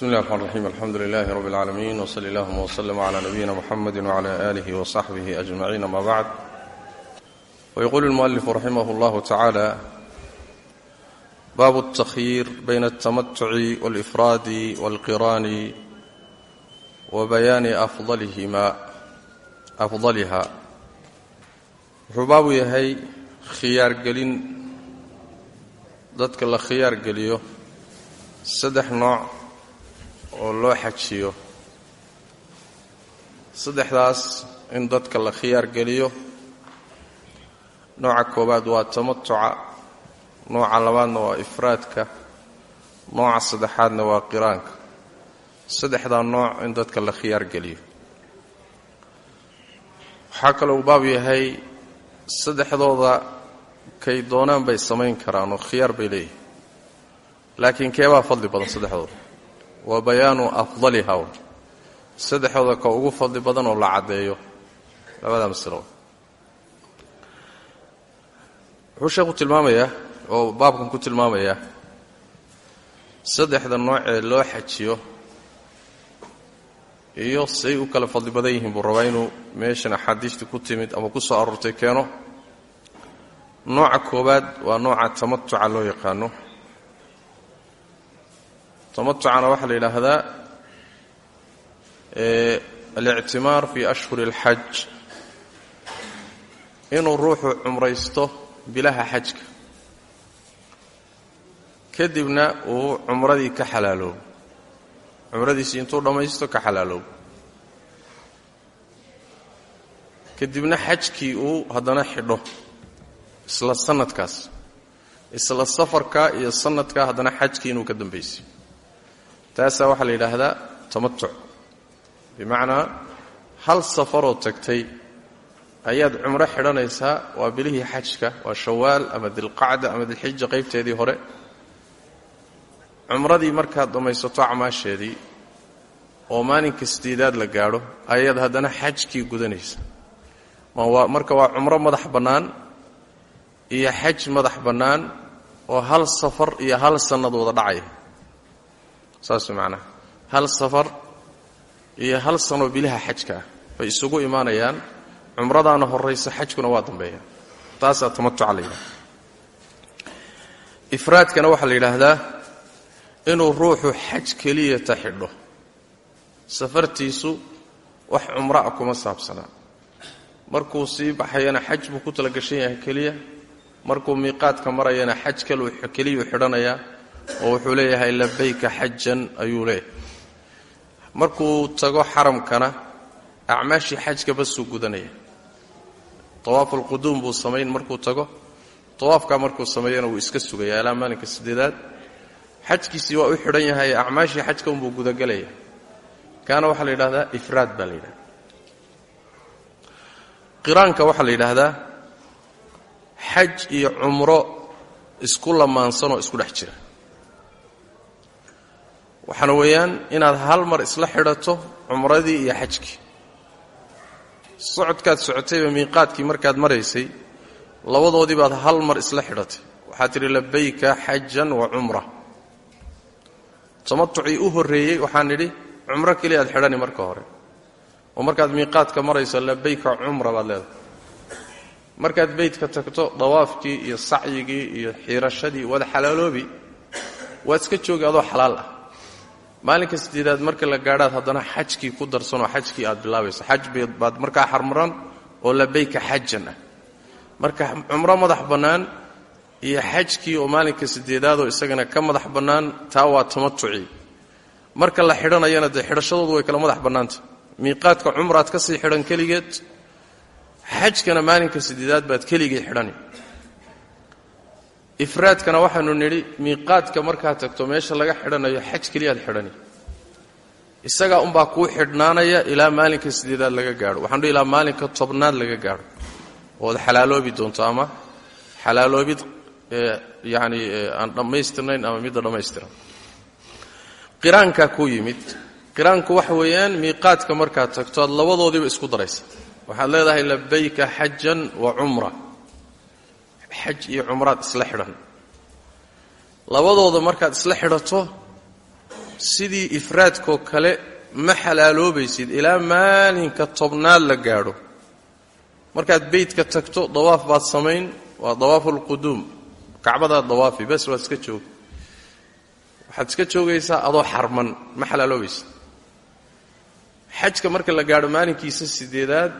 بسم الله الرحمن الرحيم الحمد لله رب العالمين وصلى اللهم وسلم على نبينا محمد وعلى آله وصحبه أجمعين ما بعد ويقول المؤلف رحمه الله تعالى باب التخيير بين التمتع والإفراد والقران وبيان أفضلهما أفضلها wuxuu baabu yahay khiyaar gelin dadka la khiyaar geliyo saddex nooc oo loo xajiyo. Saddexdaas in dadka la khiyaar geliyo. Nooca koowaad waa tamatuca nooca labaadna waa ifraadka nooca saddexaadna waa qiraanka. Saddexdaa nooc in dadka la khiyaar geliyo. Waxaa kaloo uu baab yahay saddexdooda kay doonaan bay samayn karaan oo khiyaar bay leeyihiin laakiin keebaa fadli badan saddexdooda waa bayaanu afdaliha. Saddexdooda ka ugu fadli badan oo la caddeeyo. Labadaa masalo wuxuu sheekhu tilmaamayaa oo baabkan ku tilmaamayaa saddexda nooc ee loo xajiyo iyo say u kala fadli badan yihiin buu rabaa inuu meeshan axaadiistii ku timid ama ku soo aroortay keeno. Nooca koowaad waa nooca tamatuca loo yaqaano tamatucana waxaa la yidhaahdaa alictimaar fi ashhuri اlxaj inuu ruuxu cumraysto bilaha xajka kadibna uu cumradii ka xalaaloobo cumradiisii intuu dhammaysto ka xalaaloobo kadibna xajkii uu haddana xidho isla sanadkaas isla safarka iyo sanadka haddana xajkii inuu ka dambaysiyo taasaa waxaa la yidhaahdaa tamatuc. Bimacnaa hal safaroo tagtay ayaad cumro xidhanaysaa waa bilihii xajka waa shawaal ama dilqacda ama dilxija qaybteedii hore. Cumradii markaad dhammaysato acmaasheedii oo maalinka sideedaad la gaadho ayaad haddana xajkii gudanaysa marka waa cumro madax bannaan iyo xaj madax bannaan oo hal safar iyo hal sannad wada dhacaya saas macnaha hal safar iyo hal sanoo bilaha xajka ah bay isugu imaanayaan cumradaana horaysa xajkuna waa dambeeya. Taasaa tamatuca la yidhahda ifraadkana waxaa la yidhaahdaa inuu ruuxu xaj keliyata xidho safartiisu wax cumro ah kuma saabsanaa. Markuu sii baxayana xaj buu ku talagashan yahay keliya markuu miiqaadka marayana xaj keliyuu xidhanayaa oo wuxuu leeyahay labayka xajan ayuu leeyahay. Markuu tago xaramkana acmaashii xajka basuu gudanaya. Tawaafulquduum buu samayn markuu tago tawaafkaa markuu sameeyana wuu iska sugaya ilaa maalinka sideedaad. Xajkiisii waa u xidhan yahay acmaashii xajka unbuu gudagelaya kaana waxaa la yidhahdaa ifraad baa la yidhahda qiraanka waxaa la yidhaahdaa xaj iyo cumro isku lamaansanoo isku dhex jira waxaana weeyaan inaad hal mar isla xidhato cumradii iyo xajkii. Socodkaad socotayba miiqaadkii markaad maraysay labadoodii baad hal mar isla xidhatay. Waxaad tidhi labayka xajan wa cumra. Tamatucii u horreeyey waxaan nidhi cumro keliya aad xidhani marka hore. Oo markaad miiqaadka marayso labayka cumra baad leedahay. Markaad beydka tagto dawaafkii iyo sacyigii iyo xiirashadii waad xalaaloobi waad iska joogi adoo xalaal ah maalinka sideedaad marka la gaadhaad haddana xajkii ku darsanoo xajkii aad bilaabayso xaj baad markaa xarmaran oo labayka xajan ah. Marka cumro madax bannaan iyo xajkii oo maalinka sideedaadoo isagana ka madax bannaan taa waa tamatucii marka la xidhanayana dee xidhashadoodu way kala madax bannaanta. Miiqaadka cumraad ka sii xidhan keligeed xajkana maalinka sideedaad baad keligii xidhani ifraadkana waxaanu nidhi miiqaadka markaad tagto meesha laga xidhanayo xaj keliyaad xidhani. Isagaa unbaa kuu xidhnaanaya ilaa maalinka sideedaad laga gaadho. Waxaan dhi ilaa maalinka tobnaad laga gaadho. Ood xalaaloobi doonto ama xalaaloobid yani aan dhammaystirnayn ama midda dhammaystiran qiraankaa kuu yimid. Qiraanku waxa weeyaan miiqaadka markaad tagto aad labadoodiiba isku daraysa. Waxaad leedahay labayka xajan wa cumra xaj iyo cumraad isla xidhan. Labadooda markaad isla xidhato sidii ifraadkoo kale ma xalaaloobaysid ilaa maalinka tobnaad la gaadho. Markaad beytka tagto dawaaf baad samayn waa dawaafu lquduum kacbadaad dawaafi bes waad iska jooga waxaad iska joogaysaa adoo xarman ma xalaaloobaysid. Xajka marka la gaadho maalinkiisa sideedaad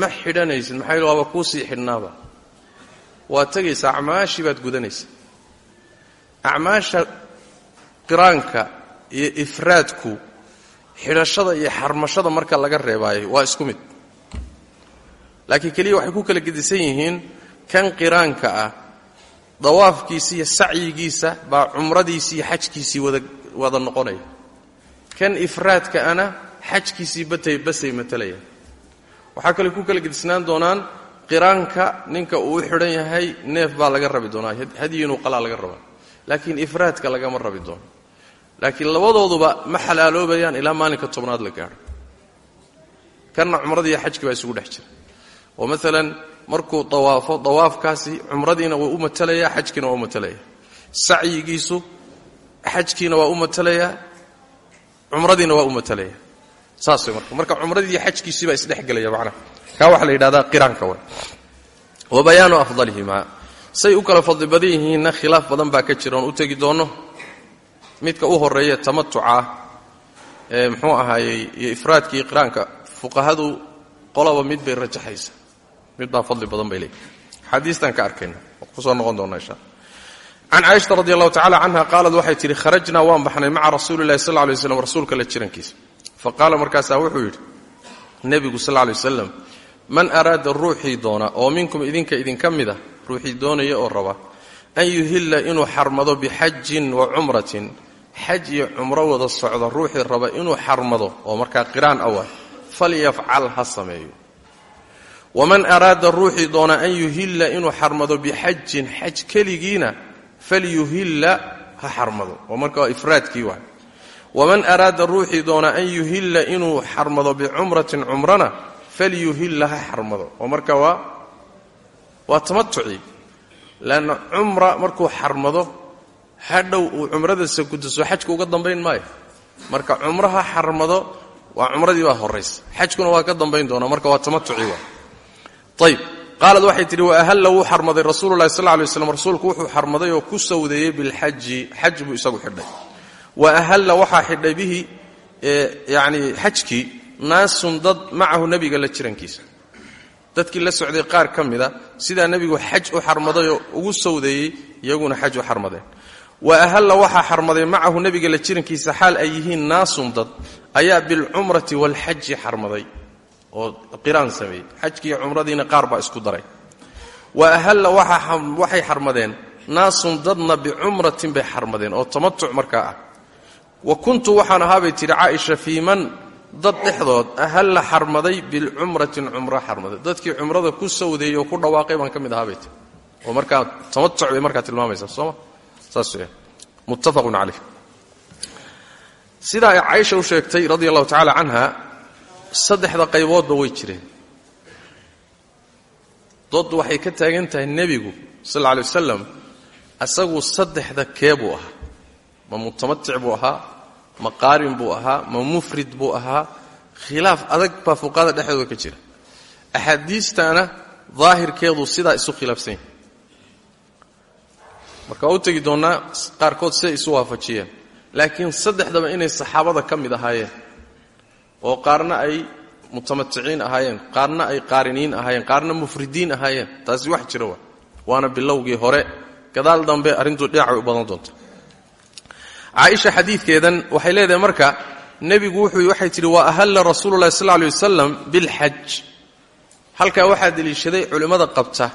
ma xidhanaysid maxaa waaba kuusii xidhnaaba waad tegaysaa acmaashii baad gudanaysaa acmaasha qiraanka iyo ifraadku xidhashada iyo xarmashada marka laga reebaayo waa isku mid. Laakiin keliya waxay ku kala gedisan yihiin kan qiraanka ah dawaafkiisa iyo sacyigiisa baa cumradiisii iyo xajkiisii wada noqonaya. Kan ifraadka ana xajkiisii batay basay matalaya. Waxaa kaley ku kala gedisnaan doonaan qiraanka ninka uu u xidhan yahay neef baa laga rabi doonaa. Hadyiinuu qalaa laga rabaa. Laakiin ifraadka lagama rabi doono. Laakiin labadooduba ma xalaaloobayaan ilaa maalinka tobnaad la gaadho kanna cumradii iyo xajkii baa isugu dhex jira. Oo maalan markuu dawaafo dawaafkaasi cumradiina waa u matalayaa xajkiina waa u matalaya sacyigiisu xajkiina waa u matalayaa cumradiina waa u matalaya saas marka. Marka cumradii iyo xajkiisii baa isdhexgelaya macnaha kaa waxaa la yidhahdaa qiraanka way wa bayaanu afdalihimaa say u kala fadli badan yihiinna khilaaf badan baa ka jira oon u tegi doonno midka u horreeya tamatuca ee muxuu ahaayey iyo ifraadkii qiraanka fuqahadu qolaba mid bay rajaxaysa. Mid baa fadli badan bay leeyihi xadiistaan ka arkayna. Kusoo noqon doona insha can caaishata radi allahu tacala canha qaalad waxay tidhi kharajnaa waan baxnay maca rasuuli llahi sal lay slam rasuulka la jirankiisa fa qaala markaasaa wuxuu yidhi nebigu sal lay wasalam man araada ruuxii doona oo minkum idinka idinka mida ruuxii doonaya oo raba an yuhilla inuu xarmado bixajin wa cumratin xaj iyo cumro wada socda ruuxii raba inuu xarmado oo markaa qiraan awa falyafcal ha sameeyo. Waman araada ruuxii doona an yuhilla inuu xarmado bixajin xaj keligiina falyuhilla ha xarmado. Oo marka waa waay waman araada ruuxii doona an yuhilla inuu xarmado bicumratin cumrana falyuhilla ha xarmado. Oo marka waa waa tamatucii leanna cumra markuu xarmado hadhow uu cumradasa gudaso xajka uga dambayn maayo. Marka cumro ha xarmado waa cumradii baa horaysa xajkuna waa ka dambayn doona marka waa tamatucii waa. Ayb qaalad waxay tidhi waahalla wuu xarmaday rasuulu lahi sal lay slam rasuulku wuxuu xarmaday oo ku sawdeeyey bilxaji xaj buu isagu xidhay wa ahalla waxaa xidhay bihi yani xajkii naasun dad macahu nebiga la jirankiisa. Dadkii la socday qaar ka mida sidaa nebigu xaj u xarmadayoo ugu sawdeeyey iyaguna xaj u xarmadeen. Wa ahalla waxaa xarmaday macahu nebiga la jirankiisa xaal ay yihiin naasun dad ayaa bilcumrati waalxaji xarmaday oo qiraan sameeyey. Xajkiiyo cumradiina qaar baa isku daray. Wa ahalla waxay xarmadeen naasun dadna bicumratin bay xarmadeen oo tamatuc markaa ah wa kuntu waxaan ahaabay tidhi caaisha fii man dad dhexdood ahalla xarmaday bilcumratin cumro xarmaday. Dadkii cumrada ku sawdeeyey ku dhawaaqay baan ka mid ahaabay tii oo markaa tamatuc bay markaa tilmaamaysaa sooma saas weya muttafaqun calayh. Sidaa ay caaisha u sheegtay radia allahu tacaala canha saddexda qayboodba way jireen. Dooddu waxay ka taagan tahay nebigu sal alla alay asagu saddexda kee buu ahaa? Ma mutamatic buu ahaa ma qaarin buu ahaa ma mufrid buu ahaa khilaaf adag baa fuqahada dhexdooda ka jira. Axaadiistaana daahirkeedu sidaa isu khilaafsan marka waa u tegi doonnaa qaarkood siday isu waafajiyeen laakiin saddexdaba inay saxaabada ka mid ahaayeen oo qaarna ay mutamaticiin ahaayeen qaarna ay qaariniin ahaayeen qaarna mufridiin ahaayeen taasi wax jira wa waana bilowgii hore gadaal dambe arrintu dhinacay u badan doonta caaisha xadiidkeedan waxay leedahay marka nebigu wuxuu waxay tidhi wa ahalla rasuulu llahi sal lay wasalam bilxaj halkaa waxaa deliishaday culimmada qabta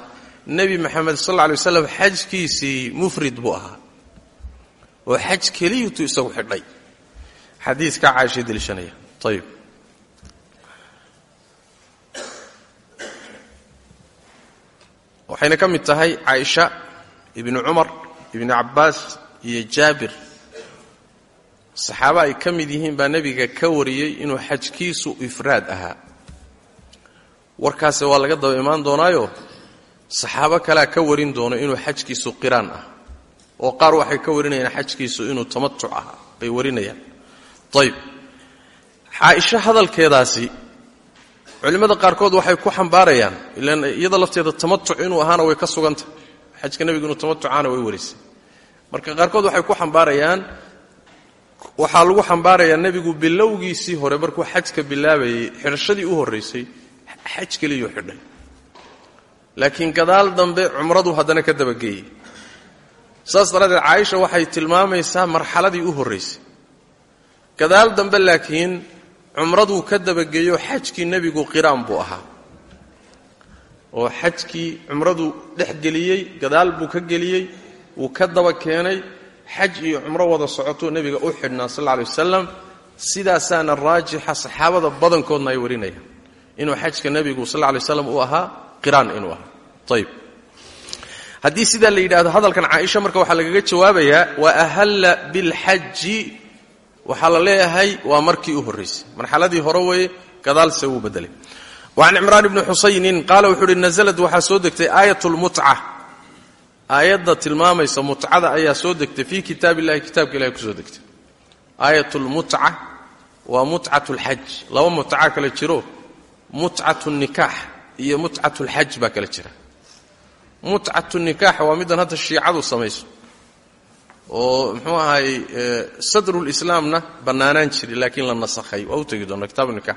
nebi maxamed sal lla lay waslam xajkiisii mufrid buu ahaa. Oo xaj keliyutu isagu xidhay. Xadiiska caaishay deliishanaya. Ayib waxayna ka tahay caaisha ibnu cumar ibnu cabbaas iyo jaabir saxaaba ay ka mid yihiin baa nebiga ka wariyey inuu xajkiisu ifraad ahaa. Warkaase waa laga daba imaan doonaayo? Saxaabo kalea ka warin doono inuu xajkiisu qiraan ah. Oo qaar waxay ka warinayaan xajkiisu inuu tamatuc ah bay warinayaan. Ayib caaisha hadalkeedaasi culimmada qaarkood waxay ku xambaarayaan ilaan iyada lafteeda tamatuc inuu ahaana way ka sugantah xajka nebigu inuu tamatucaana way warisay marka qaarkood waxay ku xambaarayaan waxaa lagu xambaarayaa nebigu bilowgiisii hore markuu xajka bilaabayay xidhashadii u horraysay xaj keliyuu xidhay. Laakiin gadaal dambe cumradu haddana ka dabageeyey saas daraaddeed caaisha waxay tilmaamaysaa marxaladii u horraysay gadaal dambe laakiin cumraduu ka dabageeyo xajkii nebigu qiraan buu ahaa. Oo xajkii cumraduu dhex geliyey gadaal buu ka geliyey wuu ka daba keenay xaj iyo cumro wada socotuu nebiga u xidhnaa sal alay wasalam sidaasaana raajixa saxaabada badankoodna ay warinayaan. Inuu xajka nebigu sal alay waslam uu ahaa qiraan inuu ahaa. Ayib haddii sidaa la yidhahdo hadalkan caaisha marka waxaa lagaga jawaabayaa wa ahalla bilxaji waxaa la leeyahay waa markii u horraysay marxaladii hore weeye gadaalse wuu bedelay wacan cimraan ibni xusaynin qaala wuxuu uhi nazlad waxaa soo aayadda tilmaamaysa mutcada ayaa soo degtay fii kitaab illahi kitaabka ilahi ku soo degtay. Aayat lmutca waa mutcat lxaj laba mutca kale jiro. Mutcat nikaax iyo mutcat lxaj baa kale jira. Mutcat nikaax waa middan hadda shiicadu samayso oo muxuu ahaay sadrulislaamna bannaanaan jiray laakiin la nasakhay. Waa u tegi doona kitaab nikaax.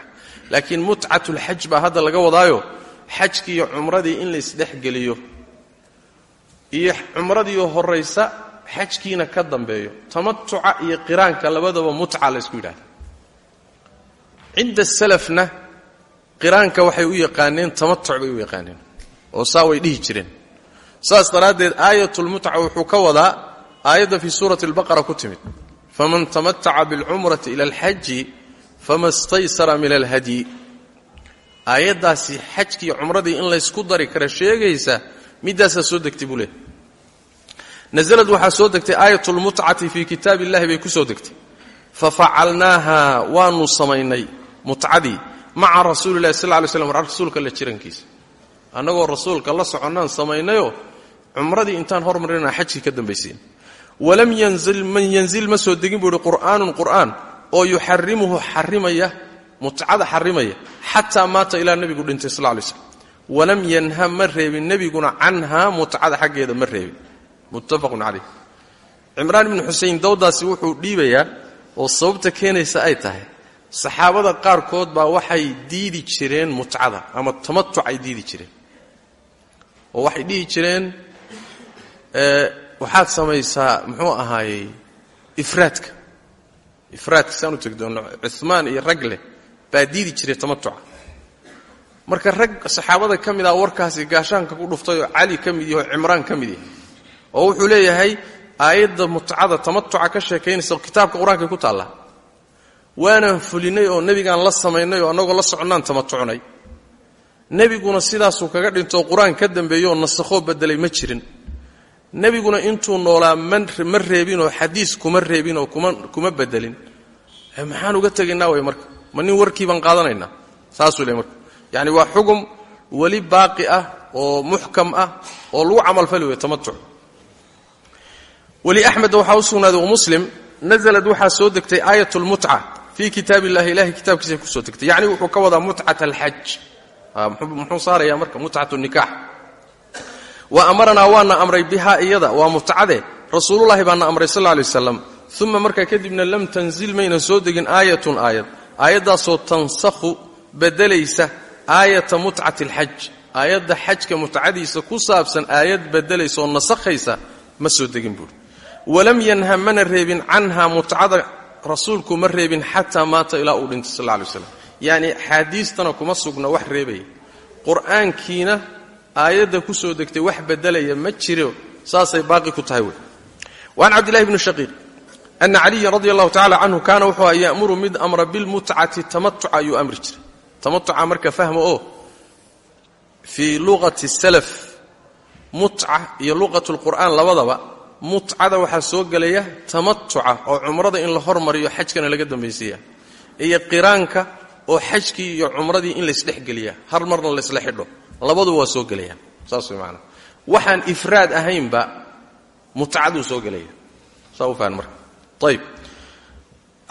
Laakiin mutcat lxaj baa hadda laga wadaayo. Xajkii iyo cumradii in laysdhexgeliyo iyo cumradiioo horaysa xajkiina ka dambeeyo. Tamatuca iyo qiraanka labadaba mutca laysku yidhahda. Cinda salafna qiraanka waxay u yaqaaneen tamatuc bay u yaqaaneen oo saa way jireen. Saas daraaddeed aayatulmutca wuxuu ka wadaa aayadda fii suurati albaqara ku timid. Faman tamataca bilcumrati ila alxaji fama staysara min alhadyi aayaddaasi xajkii cumradii in laysku dari kara sheegaysa midaasaa soo degtay buu nasalad waxaa soo degtay aayat lmutcati fii kitaab illahi bay ku soo degtay. Fafacalnaaha waanu samaynay mutcadii maca rasuuli lahi sal lay slam rasuulka la jirankiisa. Annagoo rasuulka la soconnaan samaynayoo cumradii intaan hormarinaa xajkii ka dambaysiin walam man yanzil ma soo degin buu ihi qur'aanun qur'aan oo yuxarimuhu xarimaya mutcada xarimaya xataa maata ilaa nebigu dhintay sal lay slam walam yanha ma reebin nebiguna canhaa mutcada ma reebin muttafaqun calayh. Cimraan ibnu xusein dawdaasi wuxuu dhiibayaa oo sababta keenaysa ay tahay saxaabada qaarkood baa waxay diidi jireen mutcada ama tamatuc ay diidi jireen. Oo waxay dhihi jireen waxaad samaysaa muxuu ahaayey ifraadka. Ifraadka saan u tegi doonno cumaan iyo rag leh baa diidi jiray tamatuca marka rag saxaabada ka mid ah warkaasi gaashaanka ku dhuftay oo cali ka mid oo cimraan ka mid yahay oo wuxuu leeyahay aayadda mutcada tamatuca ka sheekaynaysa kitaabka qur'aankay ku taallaa waanaan fulinay oo nebigaan la samaynay oo annagoo la soconnaan tamatucnay. Nebiguna sidaasuu kaga dhintoo qur'aan ka dambeeyooo nasakhoo bedelay ma jirin. Nebiguna intuu noolaa ma reebinoo xadiis kuma reebinoo kuma bedelin. Maxaan uga tegaynaa way marka? Ma nin warkii baan qaadanaynaa saasuu le marka. Yacni waa xugum weli baaqi ah oo muxkam ah oo lagu camalfali wey tamatuc weli axmed waxaa u sugnaaday muslim nazalad waxaa soo degtay aayat lmutca fii kitaab illahi ilahay kitaabkiisa ku soo degtay. Yacni wuxuu ka wadaa mutcat alxaj muxuu saarayaa marka mutcat nikaax. Wa amaranaa waana amray bihaa iyada waa mutcade. Rasuululahi baana amray sal lay waslam uma markaa kadibna lam tanzil mayna soo degin aayatun aayad. Aayaddaasoo tansakhu bedelaysa aayata mutcati alxaj aayadda xajka mutcadiisa ku saabsan aayad bedelaysa oo nasakhaysa ma soo degin buuri walam yanha mana reebin canha mutcada rasuulku ma reebin xataa maata ilaa uu dhintay sal lay waslam yacni axaadiistana kuma sugna wax reebaya. Qur'aankiina aayadda ku soo degtay wax bedelaya ma jiro saasay baaqi ku tahay wey. Waan cabdillahi bni shaqiiq ana caliyan radi allahu tacala canhu kaana wuxuu aha ya'muru mid amra bilmutcati tamatuca ayuu amri jiray. Tamatuca marka fahma oo fii luqati salaf mutca iyo luqat lqur'aan labadaba mutcada waxaa soo gelaya tamatuca oo cumrada in la hormariyo xajkana laga dambaysiiya. Iyo qiraanka oo xajkii iyo cumradii in laysdhexgeliya har marna laysla xidho. Labaduba waa soo gelayaan saas way maanaa waxaan ifraad ahaynba mutcaduu soo gelaya. Saa marka. Ayb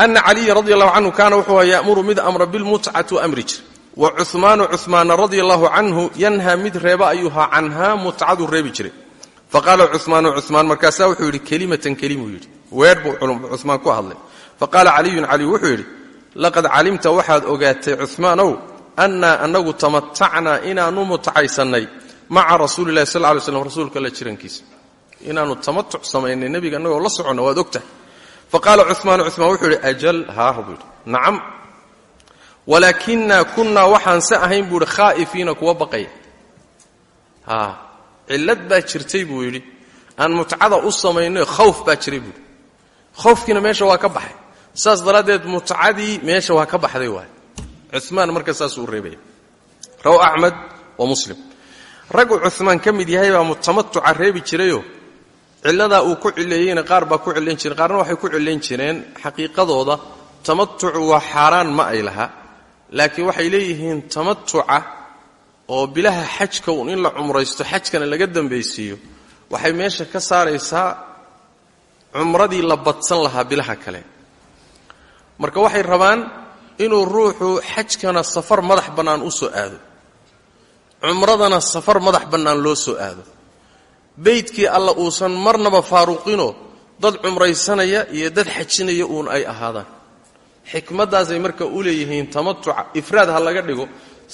ana caliya radi allahu canhu kaana wuxuu ya'muru mid amra bilmutcati u amri jira wa cumaanu cumaana radia allahu canhu yanha mid reeba faqaala cumaanu cumaan markaasaa wuxuu yidhi kelimatan kelimuu yidhi weer buu cumaan ku hadlay faqaala caliyun cali wuxuu yidhi laqad calimta waxaad ogaatay cumaanow annaa anagu tamatacnaa inaanu mutacaysannay maca rasuuli lahi sal lay slam rasuulka la jirankiisa inaanu tamatuc samaynay nebiga annagoo la soconna waad ogtahay faqaala cumaanu cumaan wuxuu yidhi ajal haahu buu yidhi nacam walaakinaa kunnaa waxaan se ahayn buu yidhi khaa'ifiina kuwa baqaya haa cillad baa jirtay buu yidhi. Aan mutcada u samayno khawf baa jiray buuhi khawfkiina meesha waa ka baxay. Saas daraaddeed mutcadii meesha waa ka baxday waay. Cumaan marka saasuu reebaya raw axmed wa muslim. Raggu cumaan ka mid yahay baa tamatuca reebi jirayoo cilladaa uu ku cileeyeyna qaar baa ku cilayn jireen. Qaarna waxay ku cilayn jireen. Xaqiiqadooda tamatucu waa xaaraan ma ay laha laakiin waxay leeyihiin tamatuca oo bilaha xajka un in la cumraysto xajkana laga dambaysiiyo waxay meesha ka saaraysaa cumradii la badsan lahaa bilaha kale. Marka waxay rabaan inuu ruuxu xajkana safar madax bannaan u soo aado. Cumradana safar madax bannaan loo soo aado. Beydkii alla uusan marnaba faaruqinoo dad cumraysanaya iyo dad xajinaya uun ay ahaadaan. Xikmaddaasay marka u leeyihiin tamatuca ifraad ha laga dhigo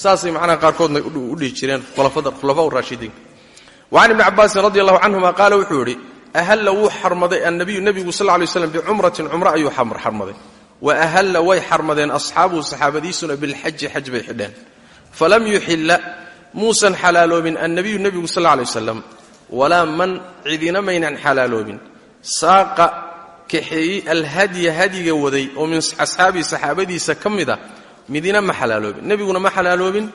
saasay macnaha qaarkoodna u dhihi jireen khulafaa raashidiinka wacan ibni cabaasin radi allahu canhuma qaala wuxuu yidhi ahalla wuu xarmaday annabiyu nebigu sal ly slam bicumratin cumro ayuu xarmaday. Wa ahalla way xarmadeen asxaabuhu saxaabadiisuna bilxaji xaj bay xidheen. Falam yuxilla muusan xalaaloobin annabiyu nebigu sal lay waslam walaa man cidina maynan xalaaloobin saaqa kaxeeyey alhadya hadyiga waday oo min asxaabii saxaabadiisa ka mid midina ma xalaaloobin. Nebiguna ma xalaaloobin.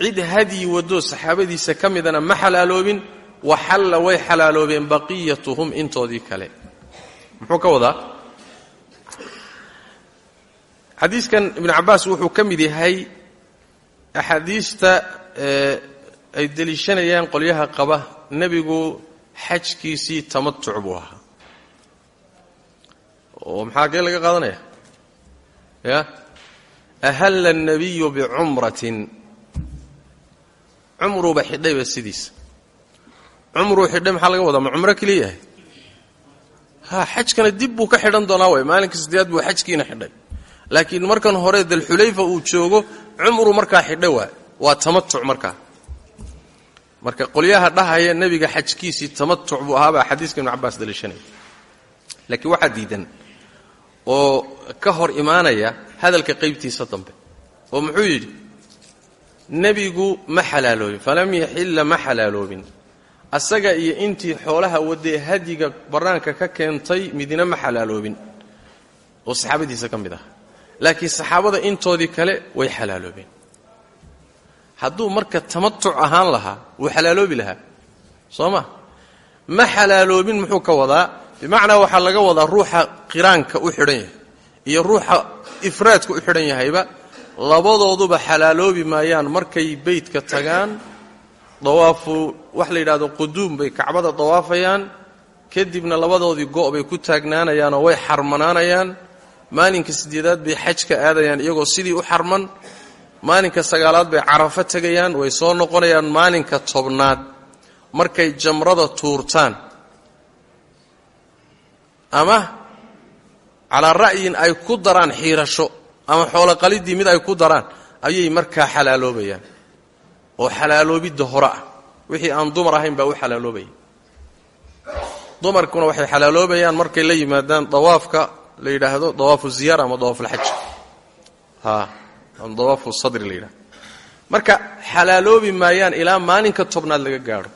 Cid hadyi wadoo saxaabadiisa ka midana ma xalaaloobin. Waxalla way xalaaloobeen baqiyatuhum intoodii kale. Muxuu ka wadaa? Xadiiskan ibnu cabbaas wuxuu ka mid yahay axaadiista ay deliishanayaan qolyaha qaba nebigu xajkiisii tamatuc buu ahaa. Oo maxaa kee laga qaadanaya? Ya ahalla الnabiyu bicumratin cumruuba xidhayba sidiisa cumruu xidhay maxaa laga wadaa ma cumro keliya yahay ha xajkana dib buu ka xidhan doonaa way maalinka saddeaad buu xajkiina xidhay laakiin markan hore dalxulayfa uu joogo cumru markaa xidha waay waa tamatuc marka qolyaha dhahaya nebiga xajkiisii tamatuc buu ahaabaa xadiiska ibnu daliishanaya laakiin waxaa diidan oo ka hor imaanaya hadalka qaybtiisa dambe. Oo muxuu yidhi? Nebigu ma xalaaloobin. Falam yaxilla ma xalaaloobin. Asaga iyo intii xoolaha wadee hadyiga bannaanka ka keentay midina ma xalaaloobin. Oo saxaabadiisa ka mid ah. Laakiin saxaabada intoodii kale way xalaaloobeen hadduu marka tamatuc ahaan lahaa wuu xalaaloobi lahaa. Soo ma? Ma xalaaloobin muxuu ka wadaa bimacnaa waxaa laga wadaa ruuxa qiraanka u xidhan yahay iyo ruuxa ifraadka u xidhan yahayba labadooduba xalaaloobi maayaan markay beydka tagaan dawaafu wax la yidhahdo quduum bay kacbada dawaafayaan kadibna labadoodii go' bay ku taagnaanayaanoo way xarmanaanayaan maalinka sideedaad bay xajka aadayaan iyagoo sidii u xarman maalinka sagaalaad bay carafo tegayaan way soo noqonayaan maalinka tobnaad. Markay jamrada tuurtaan ama calaa ra'yin ay ku daraan xiirasho ama xooloqalidii mid ay ku daraan ayay markaa xalaaloobayaan. Oo xalaaloobidda hore ah. Wixii aan dumar ahayn baa u xalaaloobaya dumarkuna waxay xalaaloobayaan markay la yimaadaan dawaafka la yidhaahdo dawaafu ziyaara ama dawaafulxaj ha dawaafu sadri la yidhahdo marka xalaaloobi maayaan ilaa maalinka tobnaad laga gaadho.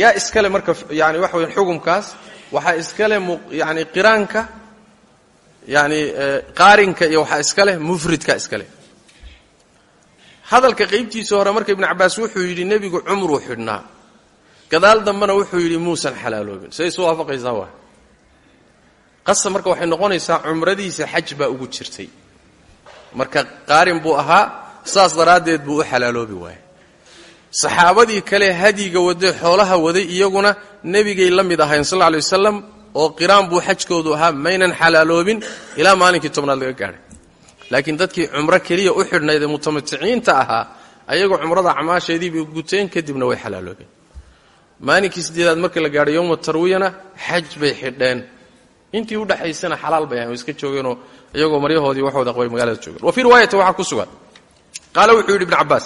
Yaa iskale marka yani waxa weya xukumkaas waxaa iskale yani qiraanka yacni qaarinka iyo waxaa iska leh mufridka iska leh hadalka qaybtiisa hore marka ibnu cabbaas wuxuu yidhi nebigu cumruu xidhnaa. Gadaal dambena wuxuu yidhi muusan xalaaloobin. Say isu waafaqaysaa waa. Qasab marka waxay noqonaysaa cumradiisa xaj baa ugu jirtay. Marka qaarin buu ahaa saas daraaddeed buu u xalaaloobi waayay saxaabadii kale hadyiga waday xoolaha waday iyaguna nebigay la mid ahayn sal alay wasalam oo qiraan buu xajkoodu ahaa maynan xalaaloobin ilaa maalinkii tobnaad laga gaadhay. Laakiin dadkii cumro keliya u xidhnayd ee mutamaticiinta ahaa ayagoo cumrada acmaasheediibay guteen kadibna way xalaaloobeen. Maalinkii siddeedaad markii la gaadhay yowma tarwiyana xaj bay xidheen. Intii udhaxaysana xalaal bay ahayn way iska joogeenoo iyagoo maryahoodii waxooda qabay magaalada joogeen wa fii riwaayati waxaa ku sugan. Qaala wuxuu yidhi ibnu cabbaas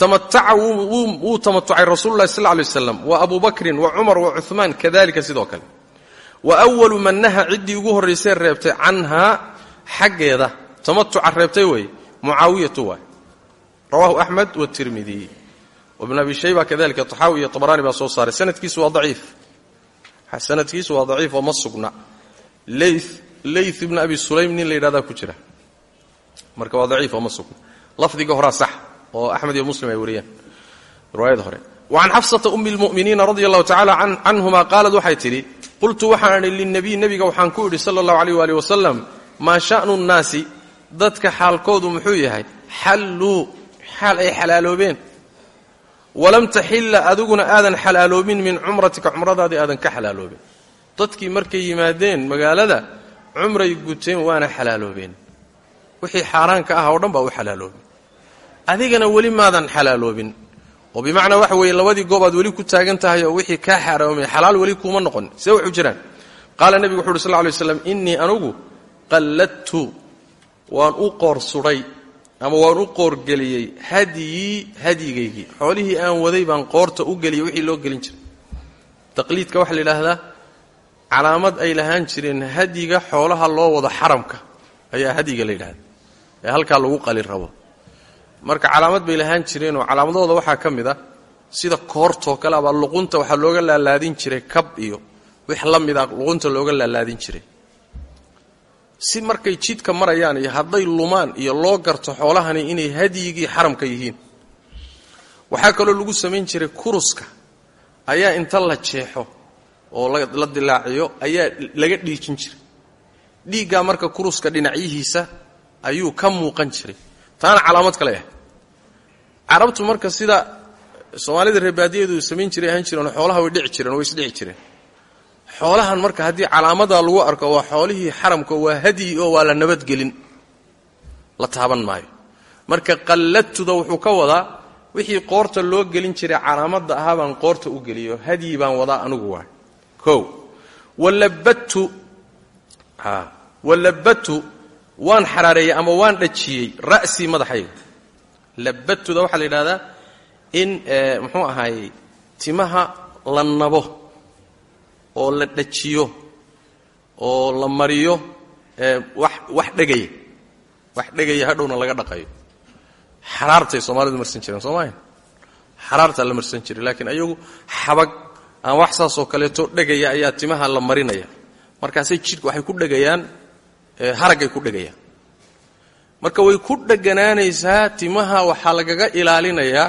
tamataca wuu tamatucay rasuululahi sal alay waslam wa abu bakrin wa cumar wa cuhmaan kadalika sidoo kale wa walu man naha ciddii ugu horraysay reebtay canhaa xaggeeda tamatuca reebtay weeye mucaawiyatu waay rawahu axmed watirmidiy ibn abi shayba kadalika taxaawi iyo tabraani baa soo saaray sanadkiisu waa daciif sanadkiisu waa daciif oo ma sugna lay ibn abi sulaym nin la yidhahdaa ku jira marka waa daciif oo sugna lafdiga horaa sax oo axmed iyo muslim ay wariyeen riwaayada hore. Wacan xafsata umi lmu'miniina radia allahu tacala canhuma qaalad waxay tidhi qultu waxaan idhi lilnabiy nebiga waxaan ku idhi sala allahu aleyh waali wasalam maa sha'nu nnaasi dadka xaalkoodu muxuu yahay xalluu xaal ay xalaaloobeen. Walam taxilla adiguna aadan xalaaloobin min cumratika cumradaadii aadan ka xalaaloobin dadkii markay yimaadeen magaalada cumray guteen waana xalaaloobeen. Wixii xaaraanka ah oo dhan baa u adigana weli maadan xalaaloobin. oo bimacnaa waxa weeye labadii goobaad weli ku taagan tahay oo wixii kaa xaaraamay xalaal weli kuuma noqon. See wuxuu jiraan? Qaala nebigu wuxu uhi sal lla lay slam innii anugu qalladtu waan u qoor sudhay ama waan u qoorgeliyey hadyii hadyigaygii xoolihii aan waday baan qoorta u geliyey wixii loo gelin jiray. Taqliidka waxaa la yidhaahdaa calaamad ay lahaan jireen hadyiga xoolaha loo wado xaramka. Ayaa hadyiga la yidhahda ee halkaa lagu qali rabo marka calaamad bay lahaan jireenoo calaamadooda waxaa ka mid a sida koortoo kale abaa luqunta waxaa looga laalaadin jiray kab iyo wix la mid a luqunta looga laalaadin jiray. Si markay jidka marayaan iyo hadday lumaan iyo loo garto xoolahani inay hadyigii xaramka yihiin. Waxaa kaloo lagu samayn jiray kuruska. Ayaa inta la jeexo oo la dilaaciyo ayaa laga dhiijin jiray. Dhiiggaa marka kuruska dhinacyihiisa ayuu ka muuqan jiray taana calaamad kale ah carabtu marka sida soomaalida reebaadiyeedu samayn jiray ahaan jireen xoolaha way dhici jireen way isdhici jireen. Xoolahan marka haddii calaamadaa lagu arko waa xoolihii xaramka waa hadyi oo waa la nabadgelin la taaban maayo. Marka qalladtuda wuxuu ka wadaa wixii qoorta loo gelin jiray calaamadda ahaa baan qoorta u geliyo hadyi baan wadaa anugu waay o walabadtu waan xaraareeyey ama waan dhajiyey ra'sii madaxayga labadtuda waxaa la yidhahdaa in muxuu ahaayey timaha la nabo oo la dhajiyo oo la mariyo wax wax dhegaya wax dhegaya hadhowna laga dhaqayo. Xaraartay soomaalidu marsan jireen soo maaha la marsan jiray laakiin ayagu xabag aan wax saasoo kaleeto dhegaya ayaa timaha la marinaya. Markaasay jidhka waxay ku dhegayaan haraggay ku dhegayaan. Marka way ku dheganaanaysaa timaha waxaa lagaga ilaalinayaa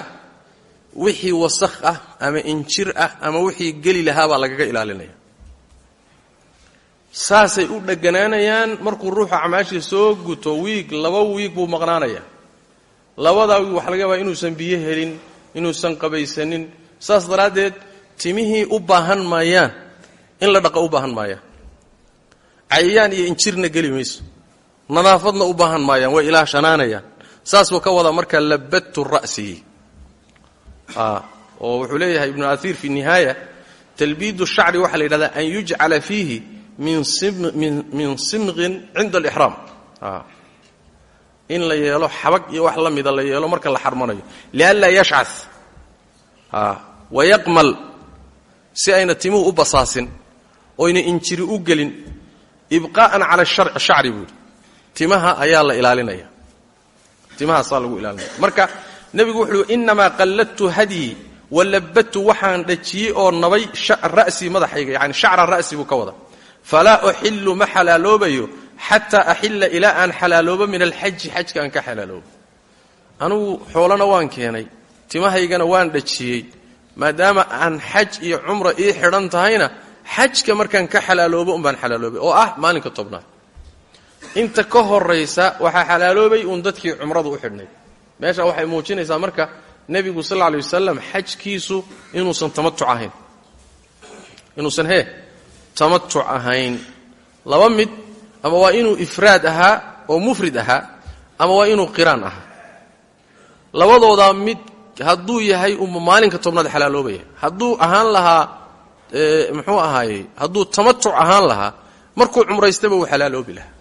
wixii wasakh ah ama injir ah ama wixii geli lahaa baa lagaga ilaalinaya saasay u dheganaanayaan markuu ruuxu acmaashii soo guto wiig laba wiig buu maqnaanayaa. Labadaa wiig waxaa laga yaabaa inuusan biyo helin inuusan qabaysanin. Saas daraaddeed timihii u baahan maayaan in la dhaqa u baahan maayaan cayayaan iyo injirna geli mayso. Nadaafadna u baahan maayaan way ilaashanaanayaan saasuu ka wadaa marka labadtu ra'sihi oo wuxuu leeyahay ibnu aiir fi nihaaya talbiidu shacri waxaa la yidhahdaa an yujcala fiihi min simqin cinda alixraam in la yeelo xabag iyo wax la mida la yeelo marka la xarmanayo. Lianlaa yashca wayaqmal si ayna timuhu u basaasin oyna injiri u gelin ibqaa'an cala shacri buu timaha ayaa la ilaalinaya. Timahaasaa lagu ilaalinaya. Marka nebigu wuxuu yhi innamaa qalladtu hadyi walabadtu waxaan dhajiyey oo nabay ra'sii madaxayga yani shacra ra'si buu ka wada falaa uxillu ma xalaaloobayo xataa axilla ilaa aan xalaaloobo min alxaji xajka aan ka xalaaloobo. Anugu xoolana waan keenay timahaygana waan dhajiyey maadaama aan xaj iyo cumra ii xidhan tahayna xajka markaan ka xalaaloobo umbaan xalaaloobay oo ah maalinka tobnaad. Inta ka horaysa waxaa xalaaloobay uun dadkii cumradu u xidhnay. Meesha waxay muujinaysaa marka nebigu sal alay wasalam xajkiisu inuusan tamatuc ahayn. Inuusan hee tamatuc ahayn. Laba mid ama waa inuu ifraad ahaa oo mufrid ahaa ama waa inuu qiraan ahaa. Labadoodaa mid hadduu yahay uma maalinka tobnaad xalaaloobaya hadduu ahaan lahaa muxuu ahaayey hadduu tamatuc ahaan lahaa markuu cumraystaba uu xalaaloobi lahaa.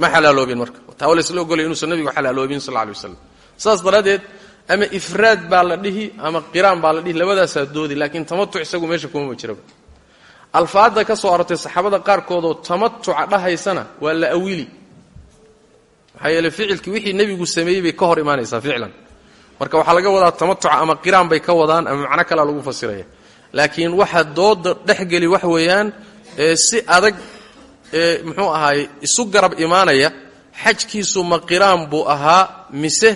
Ma xalaaloobin marka. Taa laysla ogolaya inuusan nabigu xalaaloobin sal alay waslam saas daraaddeed ama ifraad baa la dhihi ama qiraan baa la dhihi labadaasaa doodi laakiin tamatuc isagu meesha kumama jiraba alfaadda ka soo arortay saxaabada qaarkoodoo tamatuca dhahaysana waa la awili. Maxaa yeele ficilkii wixii nebigu sameeyey bay ka hor imaanaysaa ficlan. Marka waxaa laga wadaa tamatuca ama qiraan bay ka wadaan ama macno kalea lagu fasiraya laakiin waxa dooda dhexgeli wax weeyaan si adag muxuu ahaay isu garab imaanaya xajkiisu ma qiraan buu ahaa mise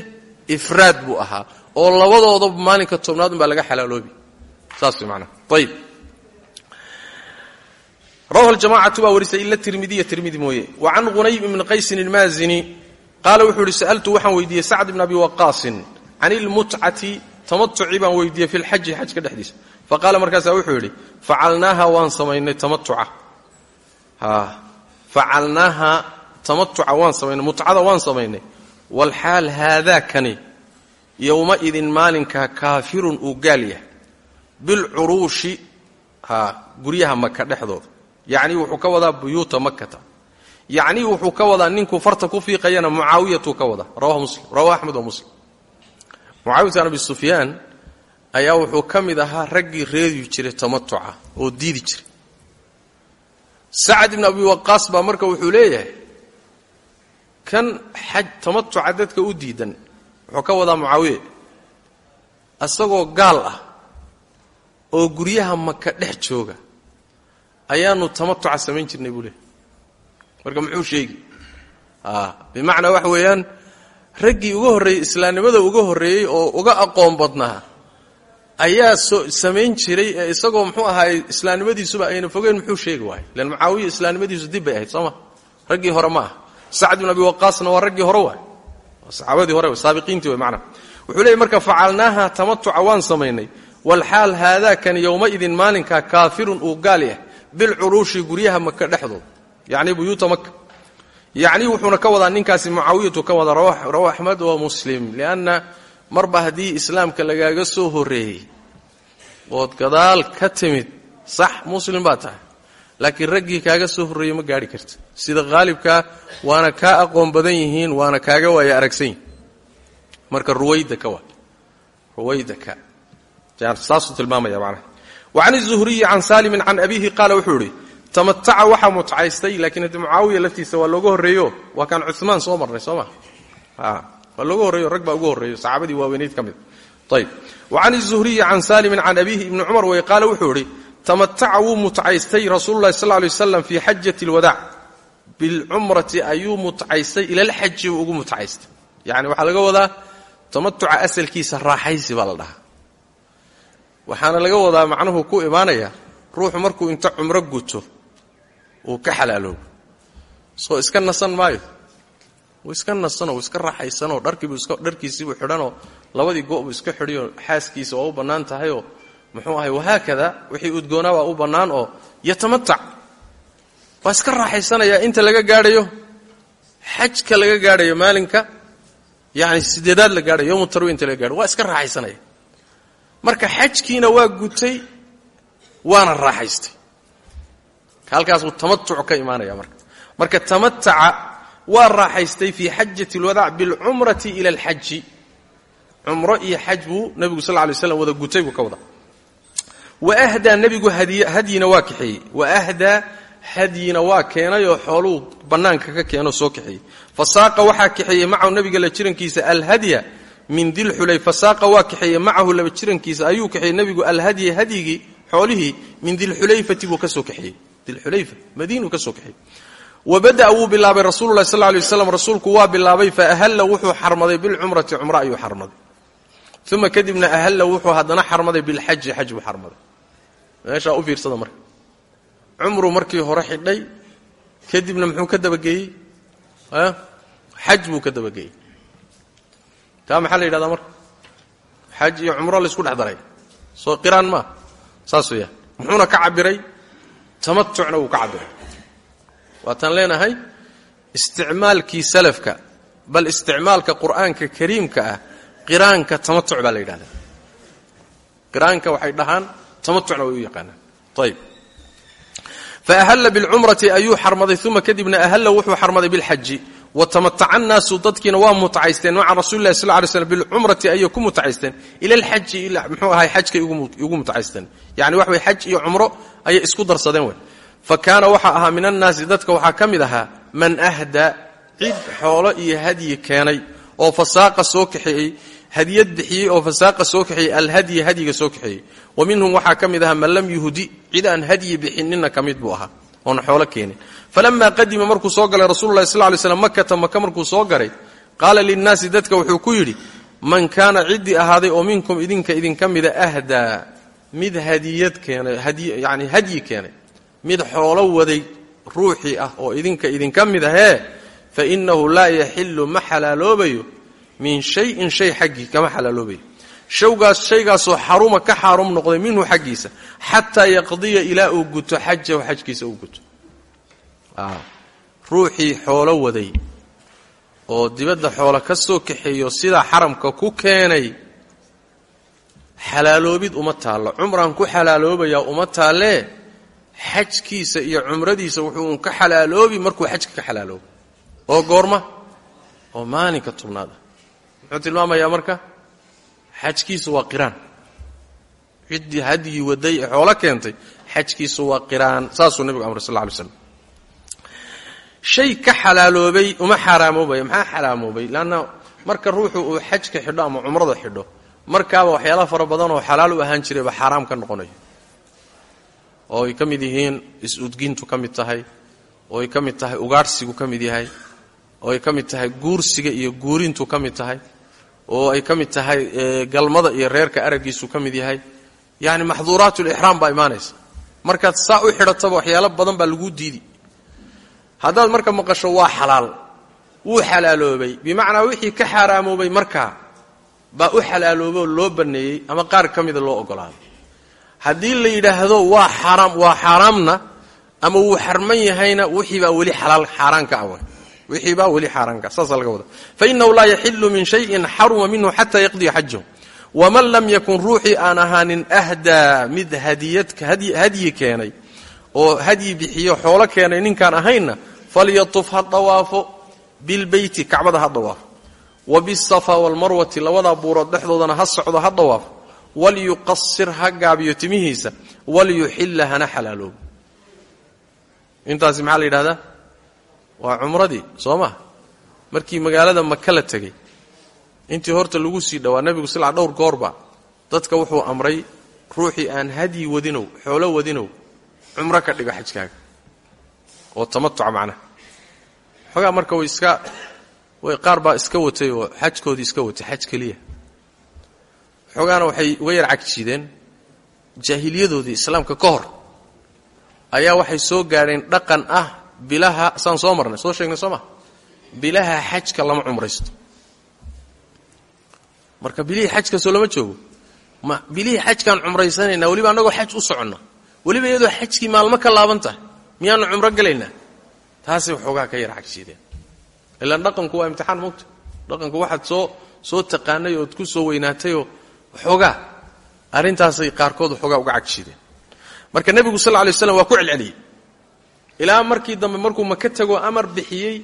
ifraad buu ahaa oo labadoodaba maalinka tobnaad un baa laga xalaaloobi. Saas manaa ayib rawahu ljamacatu baa warisay ila tirmidiya tirmidi mooye. Wa can qunayb ibni qaysin ilmaazini qaala wuxuu ihi sa'altu waxaan weydiiyey ibn abi waqaasin can ilmutcati tamatucii baan weydiiyey fi lxaji xajka dhexdiisa faqaala markaasaa wuxuu yidhi facalnaaha waan samaynay tamatuca facalnaaha tamatuca waan samaynay mutcada waan samaynay walxaal haadaakani yowmaidin maalinkaa kaafirun uu gaal yahay bilcuruushi guryaha maka dhexdooda yacnii wuxuu ka wadaa buyuuta makata yacnii wuxuu ka wadaa ninkuu farta ku fiiqayana mucaawiyatuu ka wadaa rawahu muslim rawahu axmed wa muslim ayaa wuxuu ka mid ahaa raggii reebi jiray tamatuca oo diidi jiray. Sacad ibn abi waqaas baa marka wuxuu leeyahay kan xaj tamatuca dadka u diidan wuxuu ka wadaa mucaawiye isagoo gaal ah oo guryaha maka dhex jooga ayaanu tamatuca samayn jirnay buu leeyahy marka muxuu sheegi bimacnaa waxa weeyaan raggii uga horreeyey islaamnimada uga horreeyey oo uga aqoon badnaa ayaa samayn jiray ee isagoo muxuu ahaay islaamnimadiisuba ayna fogeen muxuu sheegi waayay lan mucaawiya islaamnimadiisu dib bay ahayd sooma raggii hore ma ah sacd abi waqaasna waa raggii hore waay waa saxaabadii hore saabiqiintii way macnaa. Wuxuu leeyay marka facalnaaha tamatuca waan samaynay. Walxaal haadaakan yowmaidin maalinkaa kaafirun uu gaal yahay. Bilcuruushi guryaha maka dhexdooda. Yacnii buyuuta maka yacnii wuxuuna ka wadaa ninkaasi mucaawiyatu ka wadaa rawahu axmed wa muslim lianna marba haddii islaamka lagaaga soo horreeyey ood gadaal ka timid sax muslim baa tahay. Laakiin raggii kaaga soo horreeyey ma gaadhi karta. Sida haalibkaa waana kaa aqoon badan yihiin waana kaaga waaya aragsan yihiin marka ruwayda ka waa ruwayda ka. Saasuu tilmaamaya macnaha. Wa can izuhriyi can saalimin can abiihi qaala wuxuu idhi tamataca waxaa mutcaystay laakiin haddii mucaawiya laftiisa waa looga horreeyo waa kaan cumaan soo marnay soo ma waa looga horreeyo rag baa uga horreeyo saxaabadii waaweynayd ka mid. Ayb wa can izuhriyi can saalimin can abiihi ibni cumar wey qaala wuxuu idhi tamataca wuu mutcaystay rasuulu lahi sal lay waslam fii xajati lwadaac bilcumrati ayuu mutcaystay ilalxaji buu ugu mutcaystay. Yani waxaa laga wadaa tamatuca asalkiisa raaxaysi baa la dhahaa. Waxaana laga wadaa macnuhu ku imaanaya ruuxu markuu inta cumro guto uu ka xalaaloobo. Soo iska nasan maayo wuu iska nasanoo wuu iska raaxaysanoo dharkiisiibuu xidhanoo labadii go'buu iska xidhiyo xaaskiisa waa u bannaan tahayoo muxuu ahay wahaakada wixii udgoonaa waa u bannaan oo yatamatac waa iska raaxaysanayaa inta laga gaadhayo xajka laga gaadhayo maalinka yani sideedaad la gaadhayo yowmu inta laga gaadhayo waa iska raaxaysanaya marka xajkiina waa gutay waana raaxaystay. Halkaasuu tamatuc ka imaanaya marka. Marka tamataca waa raaxaystay fii xajati alwadaac bilcumrati ila alxaji cumro iyo xaj buu nebigu sal lay slam wada gutay buu ka wada waahdaa nebigu hadyina waa kaxeeyey. Waahdaa hadyina waa keenay oo xooluu bannaanka ka keenoo soo kaxeeyey. Fasaaqa waxaa kaxeeyey macahu nebiga la jirankiisa alhadya min dilxulay fasaaqa waa kaxeeyey macahu laba jirankiisa ayuu kaxeeyey nebigu alhadya hadyigii wabada'a wuu bilaabay rasuululahi sal ly waslam rasuulku waa bilaabay faahalla wuxuu xarmaday bilcumrati cumro ayuu xarmaday. Uma kadibna ahalla wuxuu haddana xarmaday bilxaji xaj buu xarmaday. Meeshaa u fiirsada marka. Cumru markii hore xidhay kadibna muxuu ka dabageeyey? Xaj buu ka dabageeyey. Taa maxaa la yidhahdaa marka? Xaj iyo cumro laysku dhex daray. Soo qiraan maa saas weeyaan muxuuna ka cabiray tamatucna wuu ka cabiray waataan leenahay isticmaalkii salafka bal isticmaalka qur'aanka kariimka ah qiraanka tamatuc baa la yidhahdaa. Qiraanka waxay dhahaan tamatucna way u yaqaanaan. Ayb faahalla bilcumrati ayuu xarmaday uma kadibna ahalla wuxuu xarmaday bilxaji watamataca annaasu dadkiina waa mutacaysteen maca rasuli lahi sal lay slm bilcumrati ayay ku mutacaysteen. Ila alxaji muxuu ahay xajkay ugu mutacaysteen. Yani wax way xaj iyo cumro ayay isku darsadeen wey fa kaana waxaa ahaa min annaasi dadka waxaa ka mid ahaa man ahda cid xoolo iyo hadyi keenay oo fasaaqa soo kaxeeyey hadiyad bixiyey oo fasaaqa soo kaxeeyey alhadyi hadyiga soo kaxeeyey. Wa minhum waxaa ka mid ahaa man lam yuhdi cid aan hadyi bixinina ka mid buu ahaa oon xoolo keenin falamaa qadima markuu soo galay rasulullahi sal lay slam makata maka markuu soo galay qaala linnaasi dadka wuxuu ku yidhi man kaana ciddii ahaaday oo minkum idinka idinka mida ahdaa mid hadiyad keenay mid xoolo waday ruuxii ah oo idinka idinka mid ahee fa innahu laa yaxilu ma xalaaloobayo min shayin shay xaggii kama xalaaloobayo. Shawgaas shaygaasoo xaruma ka xaarum noqday minhu xaggiisa xataa yaqdiya ilaa uu guto xajahu xajkiisa uu guto. Ruuxii xoolo waday oo dibadda xoolo ka soo kaxeeyo sidaa xaramka ku keenay xalaaloobid uma taallo. Cumraan ku xalaaloobayaa uma taallee xajkiisa iyo cumradiisa wuxuu un ka xalaaloobi markuu xajka ka xalaaloobo. Oo goorma? Oo maalinka tobnaad ah muxuu tilmaamayaa marka xajkiisu waa qiraan. Ciddii hadyi waday ee xoolo keentay xajkiisu waa qiraan saasuu nebigu amray sal alay slam shay ka xalaaloobay uma xaaraamoobaya maxaa xalaamoobay? Leanna marka ruuxu uu xajka xidho ama cumrada xidho markaaba waxyaala fara badan oo xalaal u ahaan jirayba xaaraam ka noqonayo oo ay ka mid yihiin is-udgintu ka mid tahay oo ay ka mid tahay ugaadhsigu ka mid yahay oo ay ka mid tahay guursiga iyo guurintu ka mid tahay oo ay ka mid tahay galmada iyo reerka araggiisu ka mid yahay. Yacni maxduuraatulixraam baa imaanaysa. Markaad saa u xidhataba waxyaalo badan baa laguu diidi. Haddaad marka maqasho waa xalaal. Wuu xalaaloobay. Bimacnaa wixii ka xaaraamoobay markaa baa u xalaaloobay oo loo banneeyey ama qaar ka mida loo ogolaaday haddii la yidhaahdo waa xaaraam waa xaaraamna ama wuu xarman yahayna wixiibaa weli xalaal xaaraanka ah wixiibaa weli xaaraanka saasaa laga wada. Fainahu laa yaxilu min shayin xaruma minhu xataa yaqdiya xajahu waman lam yakun ruuxii aan ahaanin ahdaa mid hadyi keenay oo hadyi bixiyo xoolo keenay ninkaan ahaynna falyatuf ha dawaafo bilbeyti kacbada ha dawaafo. Wa bisafa walmarwati labadaa buurood dhexdoodana ha socdo ha dawaafo walyuqasir ha gaabiyo timihiisa walyuxilla hana xalaaloobo intaasi maxaa la yidhahdaa? Waa cumradii soo maa markii magaalada maka la tegey intii horta lagu sii dhowaa nebigu sila dhowr goorba dadka wuxuu amray ruuxii aan hadyi wadinow xoolo wadinow cumro ka dhigo xajkaaga. Oo tamatuca macnaha xoogaa marka way iska baa iska watay oo xajkoodii iska watay xaj keliya xoogaana waxay uga yar cagjiideen jaahiliyadoodii islaamka ka hor ayaa waxay soo gaadheen dhaqan ah bilaha saan soo marnay soo sheegnay soo ma? Bilaha xajka lama cumraysto. Marka bilihii xajka soo lama joogo ma bilihii xajkaan cumraysanaynaa weliba annagoo xaj u soconna weliba iyadoo xajkii maalmo ka laaban tahay miyaanu cumro gelaynaa? Taasay waxoogaa ka yar cagsiideen ilaan dhaqanku waa imtixaan mogta dhaqanku waxaad soo soo taqaanay ood ku soo weynaatayoo waxoogaa arrintaasay qaarkood waxoogaa uga cagsiideen marka nebigu sal lay slam waa ku celceliyey. Ilaa markii dambe markuu maka tago amar bixiyey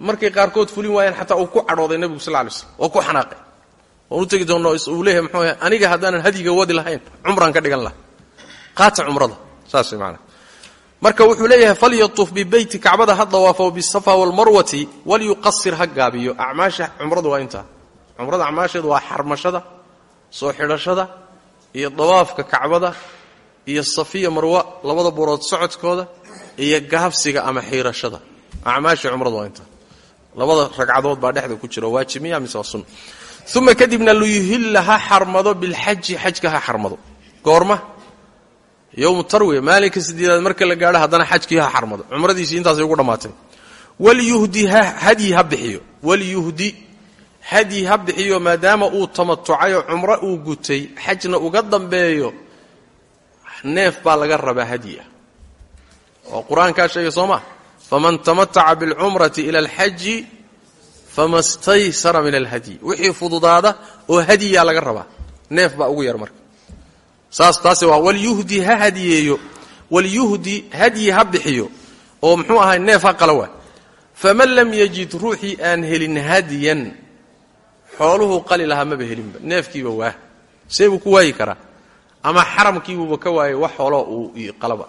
markay qaarkood fulin waayeen xataa uu ku cadhooday nebigu sal lay slam waa ku xanaaqay. Waan u tegi doonno uu leeyahay mxuu yahay aniga haddaanan hadyiga wadi lahayn cumraan ka dhigan laha qaata cumrada. Saas maana marka wuxuu leeyahay falyatuf bibeyti kacbada ha dawaafo bisafa walmarwati walyuqasir ha gaabiyo. Acmaasha cumradu waa intaa. Cumrada acmaasheedu waa xarmashada soo xidhashada iyo dawaafka kacbada iyo safiya marwa labada burood socodkooda iyo gaabsiga ama xiirashada. Acmaashii cumradu waa inta. Labada ragcadood baa dhexda ku jira waajib miya mise waa sunna. Uma kadibna liyuhilla ha xarmado bilxaji xajka ha xarmado. Goorma yowmu tarwiya maalinka sideedaad marka la gaadho haddana xajkii ha xarmado. Cumradiisii intaasay ugu dhammaatay. Walyuhdi hadyi ha bixiyo. Walyuhdi hadyi ha bixiyo maadaama uu tamatucayoo cumro uu gutay xajna uga dambeeyo neef baa laga rabaa hadyi ah oo qur'aankaa sheegay soo maa faman tamataca bilcumrati ila alxaji fama staysara min alhadyi. Wixii fududaada oo hadyiyaa laga rabaa neef baa ugu yar marka. Saas taase waa walyuhdi ha hadiyeeyo walyuhdi hadyi ha bixiyo oo muxuu ahay neef ha qala waa faman lam yajid ruuxii aan helin hadiyan xooluhuu qali lahaa maba helinba neefkiiba waa see buu ku waayi karaa. Ama xaramkiibuuba ka waayay wax xooloo uu qalaba.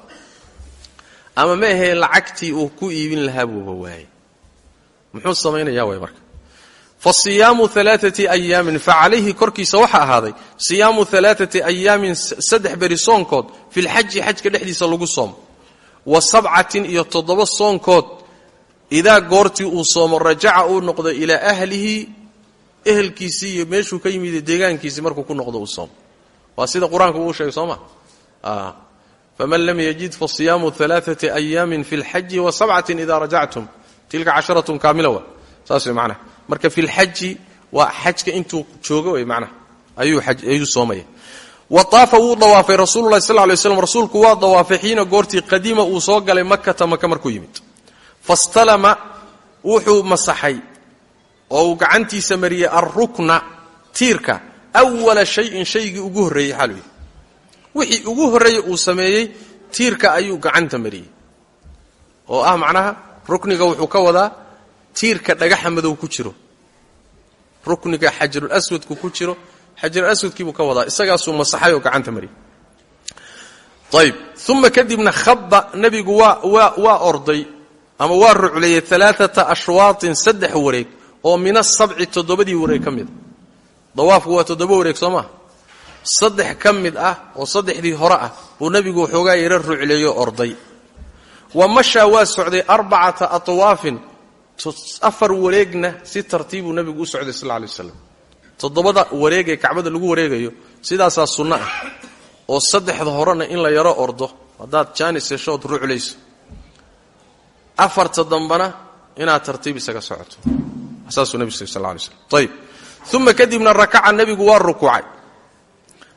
Ama ma ahee lacagtii uu ku iibin lahaa buuba waayay muxuu samaynayaa way marka. Fa siyaamu alaaati ayaamin fa calayhi korkiisa waxaa ahaaday siyaamu alaaati ayaamin saddex beri soonkood filxaji xajka dhexdiisa lagu soomo wa sabcatin iyo toddoba soonkood idaa goortii uu soomo rajaca uu noqdo ilaa ehelkiisii iyo meeshuu ka yimid deegaankiisii markuu ku noqdo uu waa sida qur'aanku uu sheegay soo ma faman lam yajid fasiyaamu alaaati ayaamin fi lxaji wa sabcatin ida rajactum. Tilka casharatun kaamila wa. Saas way macnaha. Marka fi lxaji waa xajka intuu joogo way macnaha. Ayuu soomaya. Wa taafa wuu dawaafay rasuululahi sal lay slam rasuulku waa dawaafay xiina goortii qadiima uu soo galay makata maka markuu yimid. Fastalama wuxuu masaxay oo uu gacantiisa mariyey alrukna tiirka awala shayin shaygii ugu horreeyey xaal wixii ugu horreeyey uu sameeyey tiirka ayuu gacanta mariyey. Oo ah macnaha rukniga wuxuu ka wadaa tiirka dhagaxa madow ku jiro. Rukniga xajarul aswadku ku jiro xajarul aswadkiibuu ka wadaa isagaasuu masaxay oo gacanta mariyey. Ayb uma kadibna khaba nebigu waa orday ama waa rucleeyey alaaata ashwaatin saddex wareeg oo min asabci toddobadii wareeg ka mida dawaafku waa toddoba wareeg soo maa saddex ka mid ah oo saddexdii hore ah buu nebigu waxoogaa yaro rucleeyo orday. Wa mashaa waa socday arbacata atwaafin afar wareegna si tartiibuu nebigu u socday sal lay waslam toddobada wareegee kacbada lagu wareegayo sidaasaa sunno ah oo saddexda horena in la yaro ordo haddaad jaanis heshood ruclayso. Afarta dambana inaad tartiib isaga socoto saasuu nebi sal lay slam ayb uma kadibna rakaca nebigu waa rukuucay.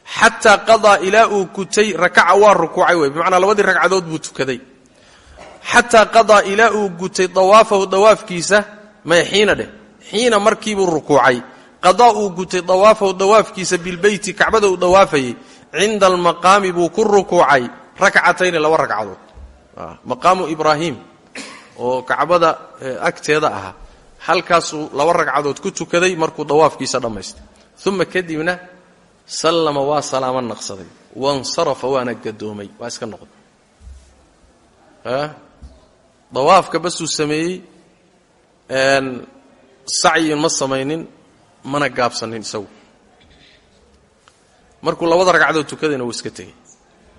Xataa qadaa ilaa uu gutay rakaca waa rukuucay wey. Bimacnaa labadii ragcadood buu tukaday. Xataa qadaa ilaa uu gutay dawaafahu dawaafkiisa may xiina dheh. Xiina markiibuu rukuucay. Qadaa uu gutay dawaafahu dawaafkiisa bilbeyti kacbada uu dawaafayey. Cinda almaqaami buu ku rukuucay. Rakcatayni laba ragcadood. Maqaamu ibraahim oo kacbada agteeda ahaa halkaasuu laba ragcadood ku tukaday markuu dawaafkiisa dhammaystay. Uma kadibna sallama waa salaamo naqsaday. Wansarafa waana gadoomay. Waa iska noqday. Dawaafka basuu sameeyey sacyin ma samaynin mana gaabsanin isagu. Markuu labada ragcadood tukadayna wuu iska tegey.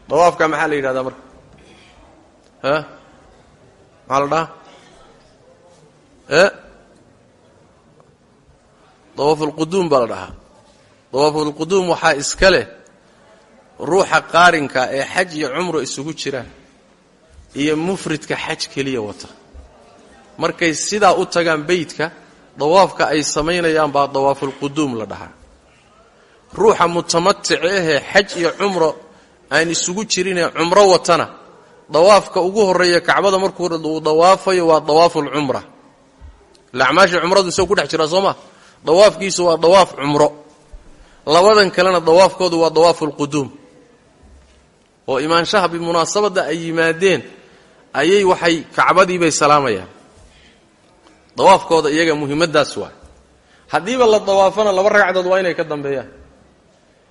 Dawaafka maxaa la yidhahdaa marka? Maxaa la dhahaa dawaafulquduum baa la dhahaa. Dawaafulquduum waxaa iska leh ruuxa qaarinka ee xaj iyo cumro isugu jiraan iyo mufridka xaj keliya wata. Markay sidaa u tagaan beydka dawaafka ay samaynayaan baa dawaafulquduum la dhahaa. Ruuxa mutamatica ahee xaj iyo cumro aan isugu jirinee cumro watana dawaafka ugu horreeya kacbada markuu uu dawaafayo waa dawaafulcumra ilacmaashii cumradu isagoo ku dhex jiraa soo ma dawaafkiisu waa dawaaf cumro. Labadan kalena dawaafkoodu waa dawaafulquduum oo imaanshaha bimunaasabadda ay yimaadeen ayay waxay kacbadiibay salaamayaan. Dawaafkooda iyaga muhiimadaas waa. Haddiiba la dawaafana laba ragcadood waa inay ka dambeeyaan.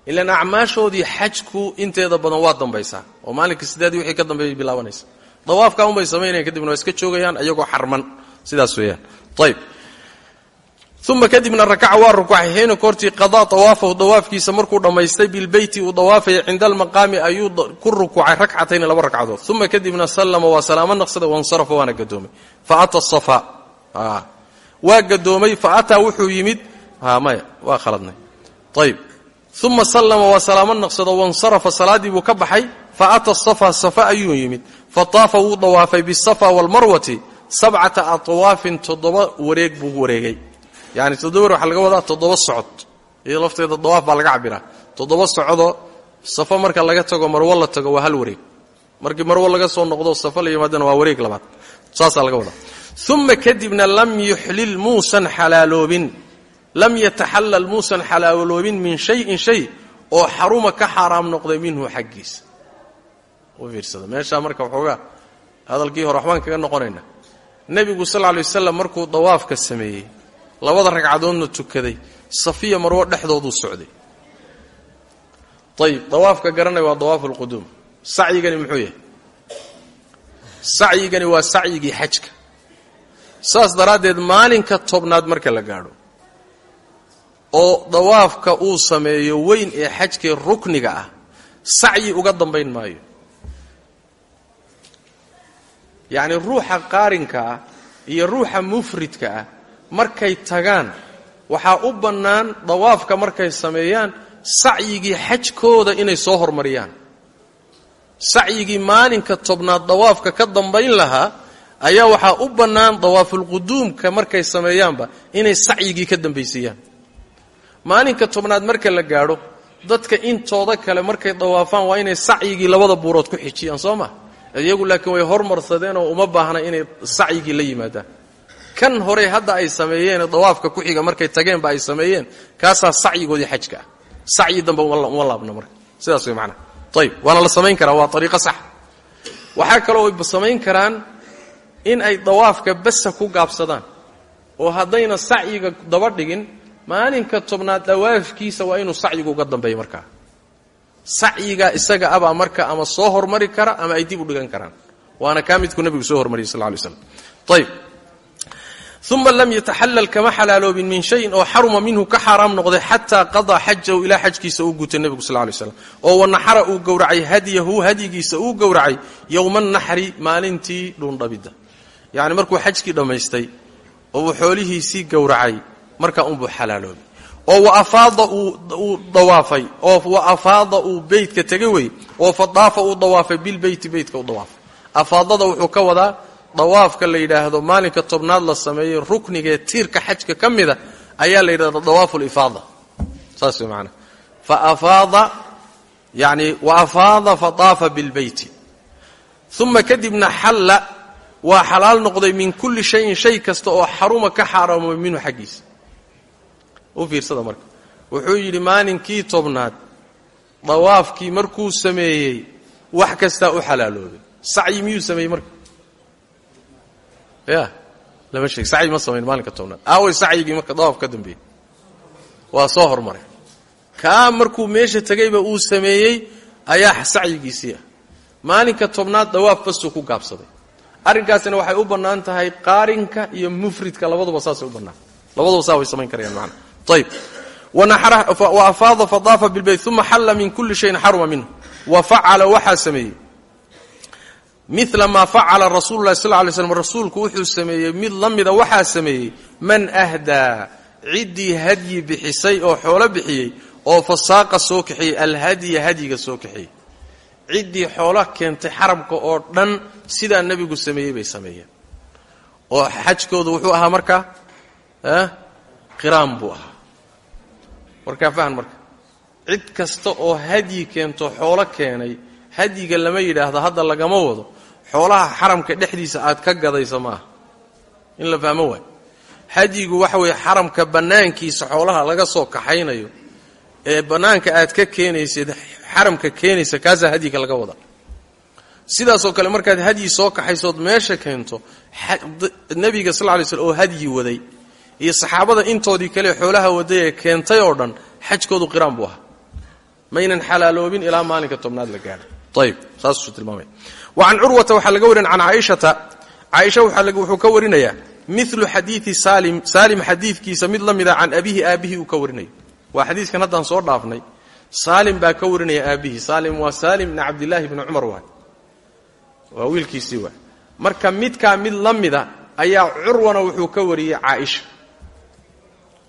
Ilaan acmaashoodii xajku inteeda badan waa dambaysaa. Oo maalinka sideedii wixii ka dambeeyay bilaabanaysa dawaafka unbay samaynayan kadibna iska joogayaan iyagoo xarman. Sidaas weeyaan. Ayb uma kadibna rakaca waa rukucay xiina koortii qadaa dawaafahu dawaafkiisa markuu dhammaystay bilbeyti uu dawaafaya cinda almaqaami ayuu ku rukucay rakcatayn laba ragcadood. Uma kadibna sallama waa salaamo naqsada wansarafa waana gadoomay fa ata safa. Waa gadoomay fa ataa wuxuu yimid maya waa khaladnay. Ayb uma sallama waa salaamo naqsado wansarafa salaaddii buu ka baxay fa ata safa safa ayuu yimid. Fa taafa wuu dawaafay bisafa waalmarwati sabcata atwaafin toddoba wareeg buu wareegay yani toddoba wareeg waxaa laga wadaa toddoba socod. Iyo lafteeda dawaaf baa laga cabiraa toddoba socodoo safa marka laga tago marwo la tago waa hal wareeg. Markii marwo laga soo noqdo safa la yimaadana waa wareeg labaad. Saasaa laga wadaa. Uma kadibna lam yuxlil muusan xalaaloobin. Lam yataxallal muusan xalaaloobin min shayin shay oo xaruma ka xaaraam noqday minhu xaggiisa. U fiirsada meeshaa marka waxoogaa hadalkii hore waxbaan kaga noqonaynaa nebigu sal lla alay wasalam markuu dawaafka sameeyey labada ragcadoodna tukaday safiya marwo dhexdooduu socday. Ayib dawaafka garanay waa dawaafu lquduum sacyigani muxuu yahay? Sacyigani waa sacyigii xajka. Saas daraaddeed maalinka tobnaad marka la gaadho oo dawaafka uu sameeyo weyn ee xajkee rukniga ah sacyi uga dambayn maayo. Yacni ruuxa qaarinka ah iyo ruuxa mufridka ah markay tagaan waxaa u bannaan dawaafka markay sameeyaan sacyigii xajkooda inay soo hormariyaan. Sacyigii maalinka tobnaad dawaafka ka dambayn lahaa ayaa waxaa u bannaan dawaafulquduumka markay sameeyaanba inay sacyigii ka dambaysiiyaan. Maalinka tobnaad marka la gaadho dadka intooda kale markay dawaafaan waa inay sacyigii labada buurood ku xijiyaan soo ma? Iyagu laakiin way hormarsadeen oo uma baahna inay sacyigii la yimaadaan kan hore hadda ay sameeyeen dawaafka ku xiga markay tageenba ay sameeyeen kaasaa sacyigoodii xajka. Ah dambe uma laabna marka. Sidaas way macnaha ayib waana la samayn karaa waa ariiqo sax. Waxaa kaloo ay samayn karaan in ay dawaafka basa ku gaabsadaan. Oo haddayna sacyiga daba dhigin maalinka tobnaad dawaafkiisa waa inuu sacyigu uga dambeeyo markaa sacyiga isaga abaa marka ama soo hormari kara ama ay dib u dhigan karaan. Waana kaa midkuu soo hormariyay sal lay slam ayb uma lam yataxallal kama xalaaloobin min shayin oo xaruma minhu ka xaaraam noqday xataa qadaa xajahu ilaa xajkiisa uu gutay nebigu sal lay slam oo wanaxara uu gowracay hadyahu hadyigiisa uu gowracay yowma naxri maalintii dhuundhabidda yacni markuu xajkii dhammaystay oo uu xoolihiisii gowracay markaa unbuu xalaaloobay oo wa afaada uu dawaafay oo wa afaada uu beytka tegay wey oo fadaafa uu dawaafay bilbeyti beytka u dawaafay afaadada wuxuu ka wadaa dawaafka la yidhaahdo maalinka tobnaad la sameeyey ruknigee tiirka xajka ka mida ayaa la yidhahda dawaafu lifaada saas way maanaa fa afaada yani wa afaada fadaafa bilbeyti uma kadibna xalla waa xalaal noqday min kulli shayin shay kasta oo xaruma ka xaaraamooy minhu xaggiisa. U fiirsada marka. Wuxuu yidhi maalinkii tobnaad dawaafkii markuu sameeyey wax kastaa u xalaaloobay sacyi miyuu sameeyey marka ya lama sheeg. Sacyi ma samayn maalinka tobnaad. Aaway sacyigii marka dawaaf ka dambeeyey. Waa soo hormaray. Kaa markuu meesha tegayba uu sameeyey ayaa sacyigiisii ah. Maalinka tobnaad dawaaf bastuu ku gaabsaday. Arrinkaasina waxay u bannaan tahay qaarinka iyo mufridka labaduba saasay u bannaan. Labaduba saa way samayn karayaan maana ayb wa afaada fadaafa bilbayt uma xalla min kulli shayin xaruma minhu. Wa facala waxaa sameeyey mila maa facala rasuulu lahi sal lay slm rasuulku wuxuu sameeyey mid la mida waxaa sameeyey man ahdaa ciddii hadyi bixisay oo xoolo bixiyey oo fasaaqa soo kaxiyey alhadya hadyiga soo kaxiyey. Ciddii xoolo keentay xaramka oo dhan sidaa nebigu sameeyey bay sameeyeen. Oo xajkoodu wuxuu ahaa markaa qiraan buu ahaa. Warkaa fahan marka. Cid kasta oo hadyi keento xoolo keenay hadyiga lama yidhaahdo hadda lagama wado. Xoolaha xaramka dhexdiisa aad ka gadaysa maaha. In la fahmo waay. Hadyigu waxa weeye xaramka bannaankiisa xoolaha laga soo kaxaynayo ee bannaanka aad ka keenaysid xaramka keenaysa kaasaa hadyiga laga wada. Sidaasoo kale markaad hadyi soo kaxaysood meesha keento nebiga sal lay slm oo hadyi waday. Iyo saxaabada intoodii kale xoolaha waday ee keentay oo dhan xajkoodu qiraan buu ahaa. Maynan xalaaloobin ilaa maalinka tobnaad la gaadho can curwata waxaa laga warin can caaishata. Caaisha wuxuu ka warinayaa milu xadiidi saalim saalim xadiidkiisa mid la mida can abihi aabihii uu ka warinayo waa xadiiskan haddaan soo dhaafnay saalim baa ka warinaya aabihii saalim waa saalim bni cabdillaahi bni cumar waay waa wiilkiisii waay marka midkaa mid la mida ayaa curwana wuxuu ka wariyey caaisha.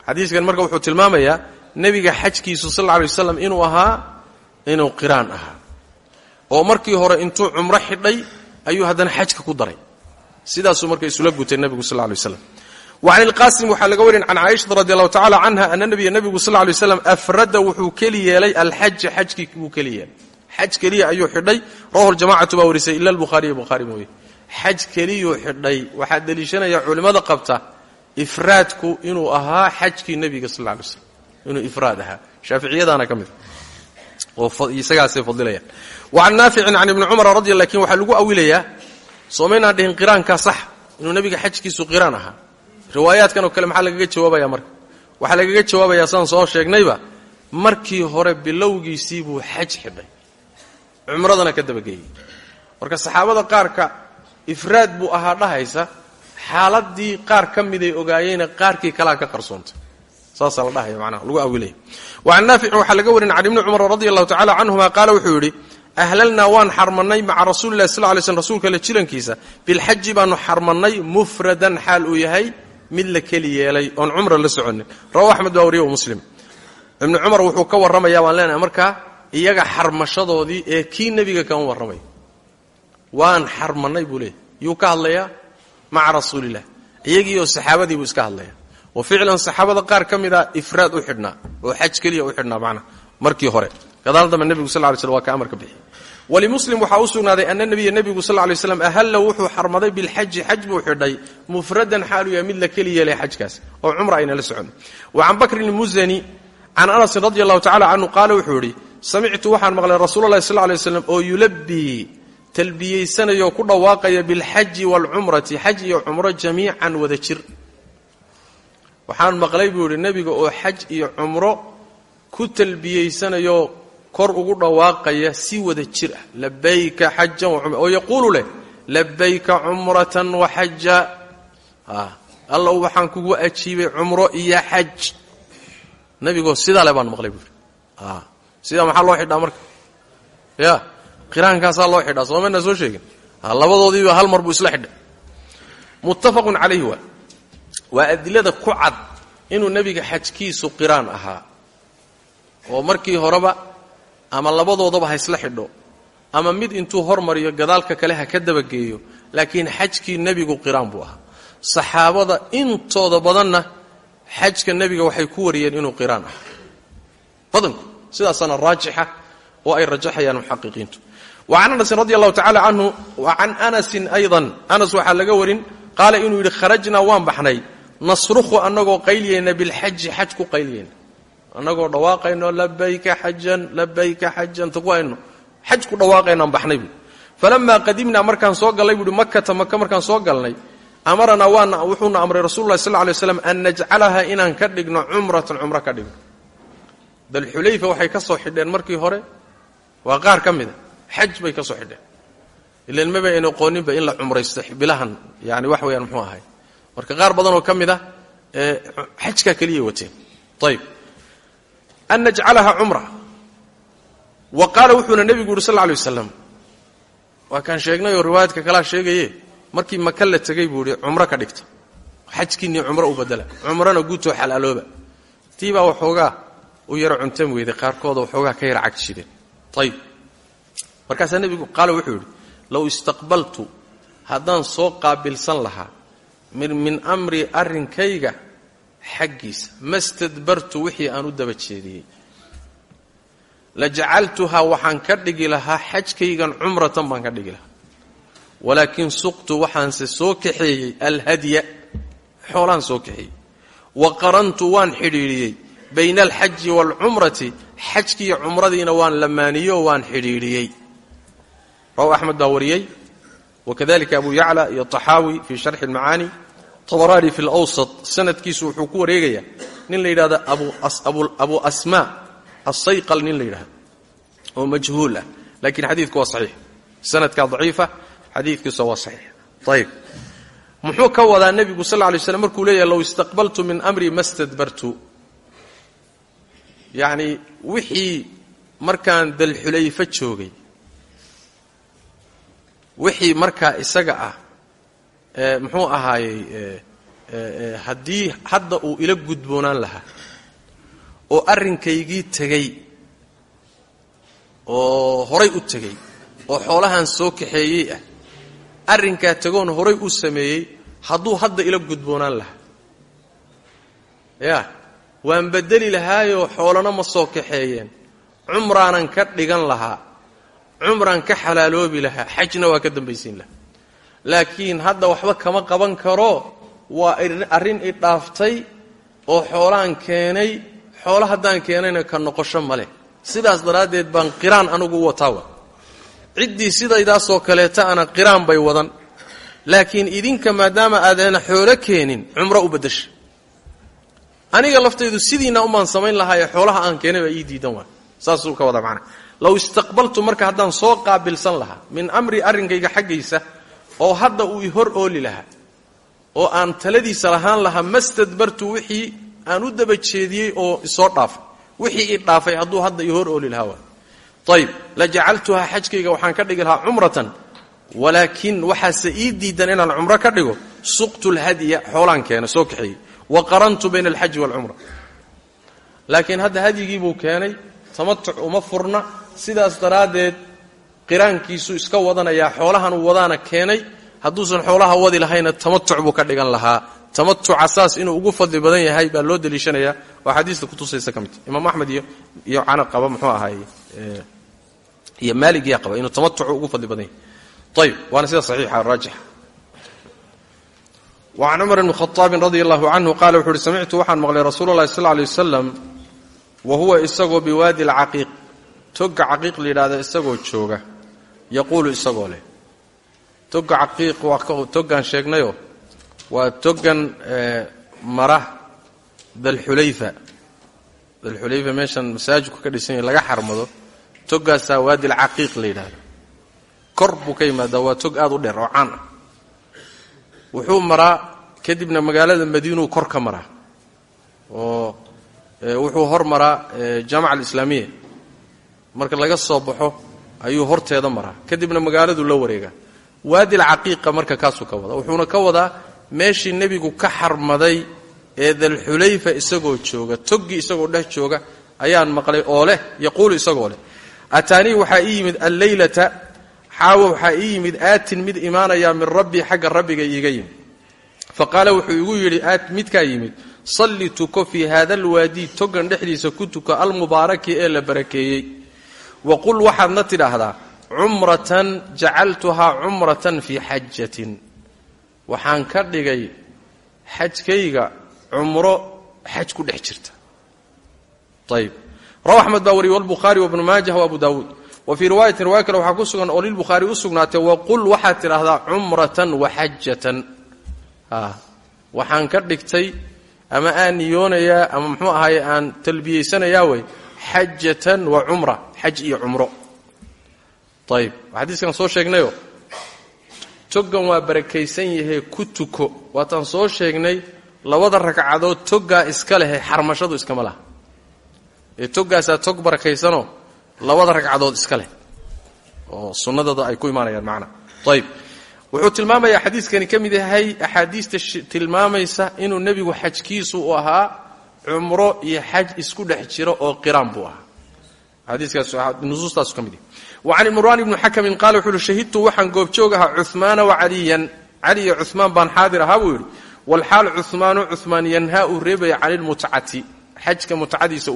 Xadiiskan marka wuxuu tilmaamayaa nebiga xajkiisu sal alla alay waslam inuu ahaa oo markii hore intuu cumro xidhay ayuu haddana xajka ku daray. Sidaasuu marka isula gutay nebigu sal lay waslam wa ilqaasim waxaa laga warin can caaishata radi allahu tacala canha ana nabiya nebigu sal lay waslam afrada wuxuu keli yeelay alxaja xajkii buu keli yeelay. Xaj keliya ayuu xidhay. Rawahu ljamacatu baa warisay ila albukhaariya bukhaari mooye. Xaj keliyuu xidhay. Waxaa deliishanaya culimmada qabta ifraadku inuu ahaa xajkii nebiga sal lay slam inuu ifraad ahaa. Shaaficiyadaana ka mid oo isagaasay fadilayaan wa can naaficin can ibni cumara radi laakiin waxaa lagu awilayaa soomaynaan dhihin qiraankaa sax inuu nebiga xajkiisu qiraan ahaa. Riwaayaadkan oo kale maxaa lagaga jawaabaya marka? Waxaa lagaga jawaabayaa saan soo sheegnayba markii hore bilowgiisii buu xaj xidhay. Cumradana ka dabageeyey. Marka saxaabada qaarka ifraad buu ahaa dhahaysa xaaladii qaar ka miday ogaayeyna qaarkii kalaa ka qarsoontay saasaa la dhahaya manaa lagu awilaya wa can naaficin waxaa laga warin can ibni cumar radi allahu tacala canhuma qaala wuxuu yidhi ahlalnaa waan xarmannay maca rasuulilahi sal lay slm rasuulka le jirankiisa. Bilxaji baanu xarmannay mufradan xaal uu yahay mid la keli yeelay oon cumra la soconin rawahu axmed baa wariye muslim. Ibni cumar wuxuu ka warramaya baan leenahay markaa iyaga xarmashadoodii ee kii nebiga kama warramay. Waan xarmannay buu leeyahy yuu ka hadlayaa maca rasuulilah iyagiioo saxaabadii buu iska hadlaya oo ficlan saxaabada qaar ka mid a ifraad u xidhnaa oo xaj keliya u xidhnaa macnaa markii hore. Gadaal dambe nebigu sal lay slm waa ka amarka bixiyey walimuslim waxaa u sugnaaday ana nabiya nebigu sal lay slam ahalla wuxuu xarmaday bilxaji xaj buu xidhay mufradan xaaluu yahay mid la keli oo cumra ayna la socon. Wa can bakrin ilmusani can anasin radi allahu tacala canhu qaala wuxuu yidhi samictu waxaan maqlay rasuulalahi sal lay slam oo yulabii talbiyeysanayoo ku dhawaaqaya bilxaji waalcumrati xaj iyo cumro jamiican wada jir. Waxaan maqlay buu nebiga oo xaj iyo cumro ku talbiyeysanayoo kor ugu dhawaaqaya si wada jir ah. Labayka xajan oo yaquulu leh labayka cumratan wa xaja allow waxaan kugu ajiibay cumro iyo xaj. Nebigoo sidaa le baan maqlay buu yidhi. Sidaa maxaa loo xidhaa marka? Ya qiraankaasaa loo xidhaa soo maynaa soo sheegin. Labadoodiiba hal mar buu isla xidhay muttafaqun calayhi waa waa adilada ku cad inuu nebiga xajkiisu qiraan ahaa. Oo markii horeba ama labadoodaba ha isla xidho ama mid intuu hormariyo gadaalka kale ha ka dabageeyo laakiin xajkii nebigu qiraan buu ahaa. Saxaabada intooda badanna xajka nebiga waxay ku wariyeen inuu qiraan ahaa. Badanku sidaasaana raajixa oo ay rajaxayaan muxaqiqiintu. Wa can anasin radi allahu tacala canhu wa can anasin aydan anas waxaa laga warin qaala inuu yidhi kharajnaa waan baxnay nasrukhu annagoo qayliyeyna bilxaji annagoo dhawaaqayno labayka xajan labayka xajan takuayno xaj ku dhawaaqaynaan baxnay buui falamaa qadimnaa soo gallay buuhi makata maka markaan soo galnay amaranaa waana wuxuuna amray rasulullahi sal lay an najcalaha inaan ka dhigno cumratan cumro ka dhigno. Dalxulayfa waxay ka soo xidheen markii hore waa qaar ka mida bay ka soo xidheen. Ilan maba aynu aqooninba in la cumraysto bilahan yani wax weeyaan muxuu ahay. Marka qaar badanoo ka mid ah xajkaa keliyay wateen. Ayb an najcalaha cumra wa qaala wuxuuna nebigu yuri sal lla alay waslam waa kaan sheegnay oo riwaayadka kalaa sheegaye markii maka la tegey buu ihi cumro ka dhigta xajkiinii cumro u badela cumrona guutoo xalaalooba tiibaa waxoogaa u yaro cuntam weyday qaarkooda waxoogaa ka yara cagjideen ayb markaasaa nebigu qaala wuxuu yidhi low istaqbaltu haddaan soo qaabilsan lahaa min amri arrinkayga xaggiisa ma stadbartu wixii aan u daba jeediyey. La jacaltuhaa waxaan ka dhigi lahaa xajkaygan cumratan baan ka dhigi lahaa. Walaakin suqtu waxaanse soo kaxeeyey alhadya xoolaan soo kaxeeyey. Wa qarantu waan xidhiidhiyey bayna alxaji waalcumrati xajkiiyo cumradiina waan lamaaniyo waan xidhiidhiyey. Rawahu axmed baa wariyey. Wakadalika abu yacla iyo taxaawi fii sharxi اlmacaani tabaraani fi lwsat sanadkiisu wuxuu ku wareegayaa nin la yidhahdo abu asma asayqal nin la yidhahdo oo majhuul ah. Lakiin xadiidku waa saxiix. Sanadkaa daciifa xadiidkiisa waa saxiix. Ayb muxuu ka wadaa nebigu sal lla lay markuu leeyahay low istaqbaltu min amri ma stadbartu wixii markaan dalxulayfo joogay wixii markaa isaga ah muxuu ahaayey haddii hadda uu ila gudboonaan lahaa oo arrinkaygii tegey oo horay u tegey oo xoolahan soo kaxeeyey ah arrinkaa tegoon horay u sameeyey hadduu hadda ila gudboonaan lahaa. Yaa waan beddeli lahaayoo xoolana ma soo kaxeeyeen. Cumraanan ka dhigan lahaa. Cumraan ka xalaaloobi lahaa. Xajna waa ka dambaysiin lahaa laakiin hadda waxba kama qaban karo. Waa arrin i dhaaftay oo xoolaan keenay. Xoolo haddaan keenayna ka noqosho ma leh. Sidaas daraaddeed baan qiraan anugu u wataa wa. Ciddii sidaydaasoo kaleeta ana qiraan bay wadan. Laakiin idinka maadaama aadana xoolo keenin cumro u beddesha aniga laftaydu sidiina umaan samayn lahaayee xoolaha aan keenay baa ii diidan waa saasuu ka wada macana low istaqbaltu marka haddaan soo qaabilsan lahaa min amri arrinkayga xaggaysa oo hadda uu hor ooli lahaa oo aan taladiisa lahaan lahaa mastadbartu wixii aan u daba jeediyey oo isoo dhaafay. Wixii i dhaafay hadduu hadda i hor ooli lahaa waa ayb la jacaltuhaa xajkayga waxaan ka dhigi lahaa cumratan walaakin waxaase ii diidan inaan cumro ka dhigo suqtu lhadya xoolaan keena soo kaxeeyey. Wa qarantu bayna alxaji waalcumra. Laakiin hadda hadyigiibuu keenay tamatuc uma furna sidaas daraaddeed qiraankiisuu iska wadanayaa xoolahanuu wadaana keenay hadduusan xoolaha wadi lahayna tamatuc buu ka dhigan lahaa. Tamatuca saas inuu ugu fadli badan yahay baa loo daliishanayaa waa xadiista kutusaysa ka midta imaam axmed iyo iyo cana muxuu ahaay iyo maalig yaa qaba inuu tamatucu ugu fadli badan yahay. Ayb waana sida saxiixa raajixa wacan cumar bni khaaabin radia allahu canhu qaala wuxu uhi samictu waxaan maqlay rasuula llahi sal lay wasalam wa huwa isagoo biwaadi alcaqiiq. Toga caqiiq la yidhahda isagoo jooga yaquulu isagoo leh. Toga caqiiq waa togaan sheegnayoo waa togan mara dalxulayfa. Dalxulayfa meeshan masaajidku ka dhisan laga xarmado. Togaasaa waadi alcaqiiq la yidhahda kor buu ka yimaadaa waa tog aad u dheer oo caan ah. Wuxuu maraa kadibna magaalada madiinuu kor ka maraa. Oo wuxuu hor maraa jaamaca alislaamiya marka laga soo baxo ayuu horteeda maraa. Kadibna magaaladuu la wareegaa waadil caqiiqa marka kaasuu ka wadaa wuxuuna ka wadaa meeshii nebigu ka xarmaday ee dalxulayfa isagoo jooga toggii isagoo dhex jooga ayaan maqlay oo leh yaquulu isagoo leh. Ataanii waxaa ii yimid alleylata xaawo waxaa ii yimid aatin mid imaanayaa min rabbii xagga rabbiga iiga yimid. Fa qaala wuxuu igu yidhi aat midkaa yimid salli tuko fii haada alwaadi togan dhexdiisa ku tuko almubaaraki ee la barakeeyey wa qul waxaadna tidhaahdaa cumratan jacaltuhaa cumratan fii xajatin waxaan ka dhigay xajkayga cumro xaj ku dhex jirta ayb rawa axmed baa wariyey walbukhaari wabnu maajah wa abu daawuud wa fii riwaayatin riwaaya kale waxaa ku sugan oo lilbukhaari u sugnaatay waqul waxaad tidhaahdaa cumratan wa xajatan waxaan ka dhigtay ama aan niyoonayaa ama muxuu ahaye aan talbiyaysanayaa wey xajatan wa cumra xaj iyo cumro. Ayib xadiiskan soo sheegnayo togan waa barakaysan yahay ku tuko. Waataan soo sheegnay labada ragcadood togaa iska lehe xarmashadu iskama laha. Ee togaasaa tog barakaysanoo labada ragcadood iska leh. Oo sunnadooda ay ku imaanayaan macna. Ayib wuxuu tilmaamayaa xadiiskani ka mid yahay axaadiista tilmaamaysa inuu nebigu xajkiisu u ahaa cumro iyo xaj isku dhex jiro oo qiraan buu ahaa. Can imraan ibni xakamin qaala wuxu uhi shahidtu waxaan goobjoog ahaa cumaana wa caliyan. Cali iyo cumaan baan xaadir ahaa buu yidhi. Walxaal cumaanu cumaan yanhaa uu reebaya cani lmutcati xajka mutcadiisa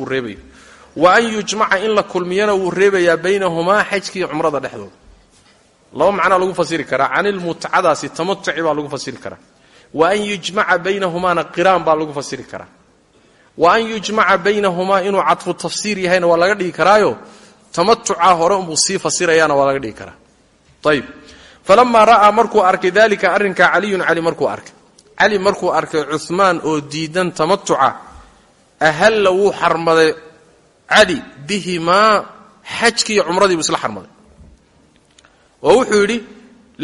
wa an yujmaca in kulmiyana wuu reebayaa baynahumaa xajkiiyo cumrada dhexdooda. Laba lagu fasiri karaa. Canilmutcadaasi tamatuci baa lagu fasiri karaa. Wa an yujmaca baynahumaana qiraan baa lagu fasiri karaa wa an yujmaca baynahumaa inuu cadfu tafsiir yahayna waa laga dhigi karaayo tamatucaa hore unbuu sii fasirayaana waa laga dhigi karaa. Ayib falamaa ra'aa markuu arkay dalika arrinkaa caliyun cali markuu arkay. Cali markuu arkay cumaan oo diidan tamatuca ahalla wuu xarmaday cali bihimaa xajkiiyo cumradiibuu isla xarmaday. Oo wuxuu yidhi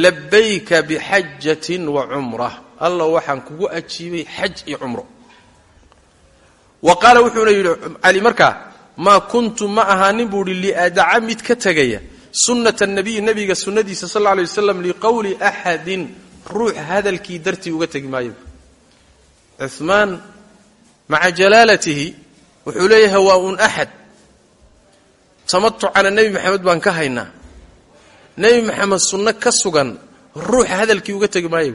labayka bixajatin wa cumra alla waxaan kugu ajiibay xaj iyo wa qaala wuxuuna yidhi cali markaa maa kuntu ma ahaanin buu ihi liadaca mid ka tegaya sunnata nabiyi nabiga sunnadiisa sal alay waslam liqowli axadin ruux hadalkii dartii uga tegi maayo. Cumaan maca jalaalatihi wuxuu leeyahay waa un axad tamatucana nebi maxamed baan ka haynaa. Nebi maxamed sunno ka sugan ruuxa hadalkii uga tegi maayo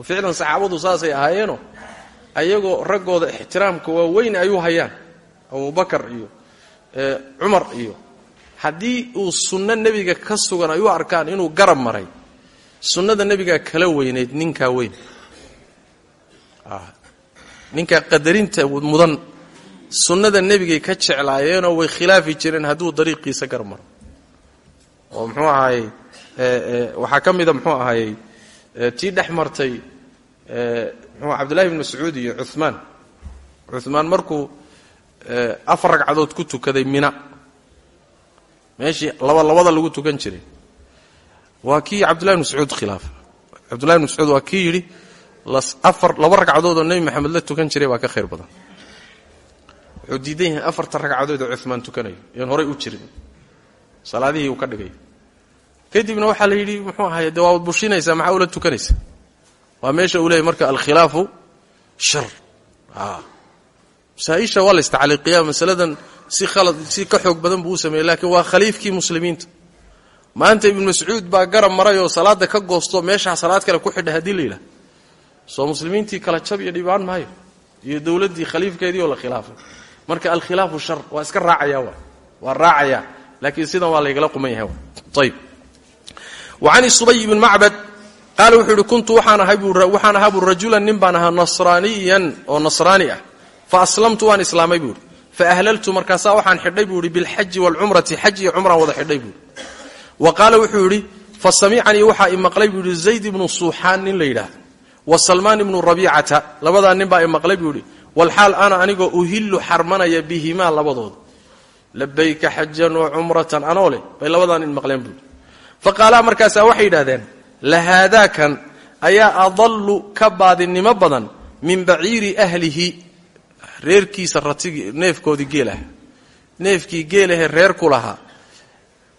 oo ficlan saxaabadu saasay ahaayeeno ayagoo raggooda ixtiraamka waa weyn ayuu hayaan abubakar iyo cumar iyo. Haddii uu sunno nebiga ka sugan ay u arkaan inuu garab maray sunnada nebigaa kala weynayd ninkaa weyn. Ninkaa qadarinta mudan sunnada nebigay ka jeclaayeenoo way khilaafi jireen hadduu dariiqiisa garab maro. Oo muxuu ahaayey waxaa ka mida muxuu ahaayey tii dhex martay cabdullahi bn mascuud iyo cumaan cumaan markuu afar ragcadood ku tukaday mina. Meeshii laba labada lagu tukan jiray. Waa kii cabdullahi bn mascuud khilaafa cabdullahi bn mascuud waa afar laba ragcadood oo nebi maxamed la tukan jiray baa ka khayr badan. Wuxuu diidan yahay afarta oo cumaan tukanayo. Iyoan horay u jirin. Salaadihii uu ka dhigay. Kadibna waxaa la yidhi muxuu ahaye dee waad bushinaysaa? Maxaa ula tukanaysa waa meesha uu leeyay marka alkhilaafu shar. Masaaisha waa la istacliiqiyaa masaladan si khalad si ka xoog badan buu u sameeyey laakiin waa khaliifkii muslimiinta. Maanta ibnu mascuud baa garab maray oo salaada ka goosto meeshaa salaad kale ku xidha haddii la yidhaha soo muslimiintii kala jab iyo dhibaan maayo iyo dowladdii khaliifkeedii oo la khilaafay marka alkhilaafu shar waa iska raacaya wa waa raacaya laakiin sidan waa laygala quman yahay ayb wa can subay bn macbad qaala wuxuu ihi kuntu waxaan ahaa buu rajulan nin baan ahaa nasraaniyan oo nasraani ah. Fa aslamtu waan islaamay buu ihi fa ahlaltu markaasaa waxaan xidhay buu ihi bilxaji waalcumrati xaj iyo cumraan wada xidhay buu ihi wa qaala wuxuu yidhi fa samicanii waxaa i buu ihi zayd ibnu suuxaan nin la yidhaahdo wa salmaan ibnu rabiicata labadaa nin baa i buu ihi walxaal ana anigoo uhillu xarmanaya bihimaa labadooda labayka xajan wa cumratan anoo leh bay labadaa nin maqleen buuhi fa qaalaa markaasaa waxay yidhahdeen lahaadaakan ayaa adallu ka baadinimo badan min baciiri ahlihi reerkiisa ratigii neefkoodii geelaha. Neefkii geelahee reer ku lahaa.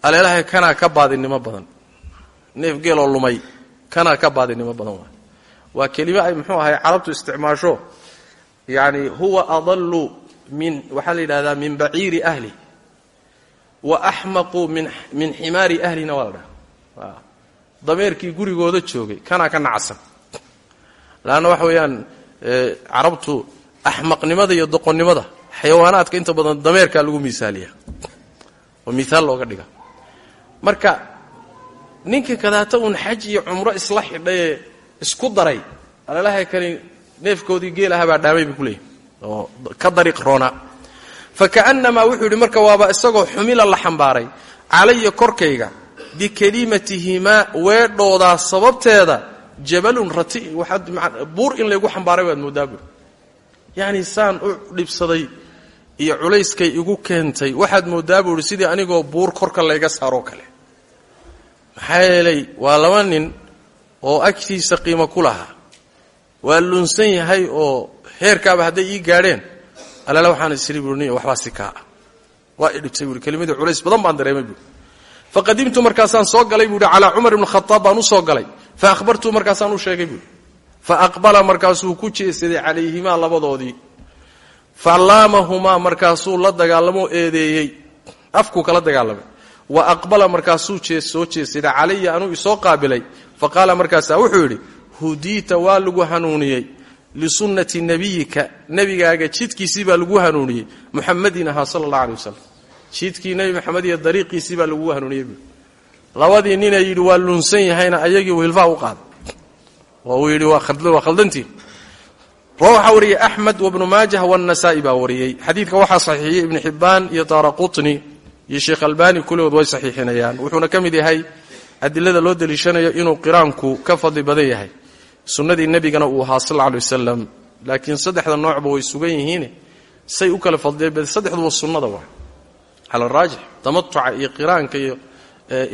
Aleelahay kanaa ka baadinimo badan. Neef geeloo lumay kanaa ka baadinimo badan waay. Waa ay muxuu ahay carabtu isticmaasho yacni huwa adallu min waxaa la yidhahdaa min baciiri ahli. Wa axmaqu min min ximaari ahlina waa la dameerkii gurigooda joogay kanaa ka nacsan. Laanna waxa weeyaan carabtu axmaqnimada iyo doqonnimada xayawaanaadka inta badan dameerkaa lagu miisaaliya. Oo miaal looga dhiga. Marka ninka kadaata uun xaj iyo cumro isla xidhayee isku daray alalahay kani neefkoodii geelaha baa dhaamay bay ku leeyihi oo ka dariiq roonaa fa ka'annamaa wuxuu yidhi marka waaba isagoo xumila la xambaaray calaya korkayga bikelimatihimaa weedhoodaa sababteeda jabalun rati waxaad buur in laygu xambaaray baad moodaa buuri yacni saan u dhibsaday iyo culayskay igu keentay waxaad moodaa sidii anigoo buur korka layga saaroo kale. Maxaa yeelay waa laba nin oo agtiisa qiimo ku lahaa. Waa lunsan yahay oo heerkaaba hadday ii gaadheen. Alala waxaan isiri buui waxbaa si kaa. Waa idhibtay buui kelimadii culays badan baan dareemay buui faqadimtu markaasaan soo galay buuhi calaa cumar ibn khaaab baan u soo galay. Fa ahbartu markaasaan u sheegay buui fa aqbala markaasuu ku jeesaday calayhimaa labadoodii. Fa laamahumaa markaasuu la dagaalamoo eedeeyey. Afkuu kala dagaalamay. Wa aqbala markaasuu soo jeesaday calaya anuu isoo qaabilay. Fa qaala markaasaa wuxuu yidhi hudiita waa lagu hanuuniyey. Lisunnati nebiyika nebigaaga jidkiisii baa lagu hanuuniyey. Muxamadin ahaa sala allah alay wasalam jidkii nebi maxamed iyo dariiqiisii baa lagu hanuuniyey buui labadii nina yidhi waa lunsan yahayna ayagii wilfaa u qaaday oo uu yidhi waa khaldantiin waxaa wariyey axmed wabnu maajah wannasaa'i baa wariyey xadiidka waxaa saxiixiyey ibnu xibbaan iyo daara iyo sheekh albani kulligood way saxiixinayaan. Wuxuuna ka mid yahay adilada loo deliishanayo inuu qiraanku ka fadli badan yahay. Sunnadii nebigana uu ahaa sal alay wasalam laakiin saddexda noocba way sugan yihiin say u kala fadliya saddexduba sunnada waa cala raajix tamatuca iyo qiraanka iyo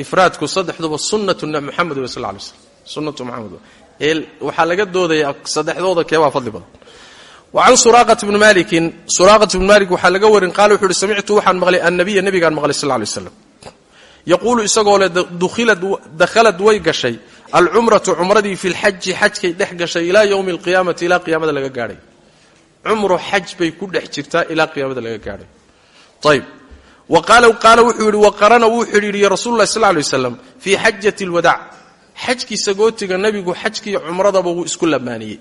ifraadku saddexduba sunnatu muxamed wey sal lay slam sunnatu muxamed ee waxaa laga doodayaa saddexdooda keebaa fadli badan wa can suraaqat bni malikin suraaqat bni malik waxaa laga warin qaala wuxu uhi samictu waxaan maqlay annabiya nebigaan maqlay sal lay slam yaquulu isagoo le dakhalad way gashay alcumratu cumradii fi lxaji xajkay dhex gashay ilaa yowmi alqiyaamati ilaa qiyaamada laga gaadhay cumru xaj bay ku dhex jirtaa ilaa qiyaamada laga gaadhay ayb qaala wuxuu yidhi waqarana wuu xidhiidhiyey rasul lah sal lay waslam fii xajati lwadaac xajkiisa gootiga nebigu xajkiiyo cumradaba wuu isku lamaaniyey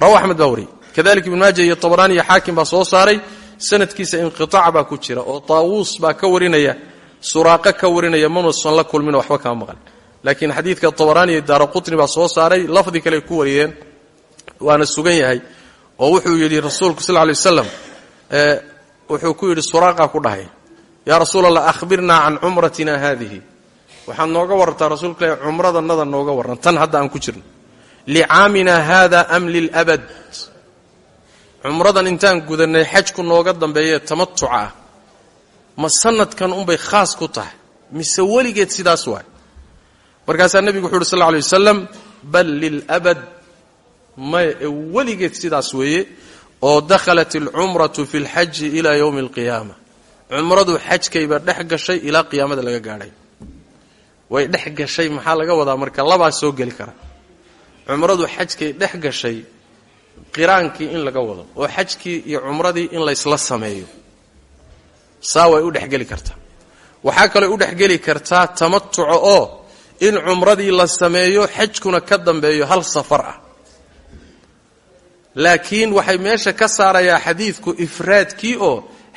rawa axmed baa wariyey. Kadalika ibn maaja iyo tabaraani iyo xaakim baa soo saaray. Sanadkiisa inqiaac baa ku jira oo taawuus baa ka warinaya suraaqo ka warinaya manuusan la kulmin waxba kama maqan. Laakiin xadiidka tabaraani iyo daara baa soo saaray lafdi kale ku wariyeen waana sugan yahay oo wuxuu yidhi rasuulku sal lay waslam wuxuu ku yidhi suraaqa ku dhahay yaa rasuul allah ahbirnaa can cumratina haadihi. Waxaad nooga warrantaa rasuulka ilahi cumradanada nooga warran. Tan hadda aan ku jirno. Licaamina haada am lilabad cumradan intaan gudannay xajku nooga dambeeye tamatuca ah. Ma sanadkan unbay khaas ku tahay. Mise weligeed sidaas waay. Markaasaa nebigu wuxu uhi sal lla lay bal lilabad maya ee weligeed sidaas weeye oo dakhalat alcumratu fi lxaji ilaa yowmi alqiyaama cumradu xajkayba dhex gashay ilaa qiyaamada laga gaadhay. Way dhex gashay maxaa laga wadaa? Marka labaa soo geli kara. Cumradu xajkay dhex gashay qiraankii in laga wado oo xajkii iyo cumradii in laysla sameeyo. Saa way u dhexgeli kartaa. Waxaa kaloo u dhexgeli kartaa tamatuca oo in cumradii la sameeyo xajkuna ka dambeeyo hal safar ah. Laakiin waxay meesha ka saarayaa xadiidku ifraadkii oo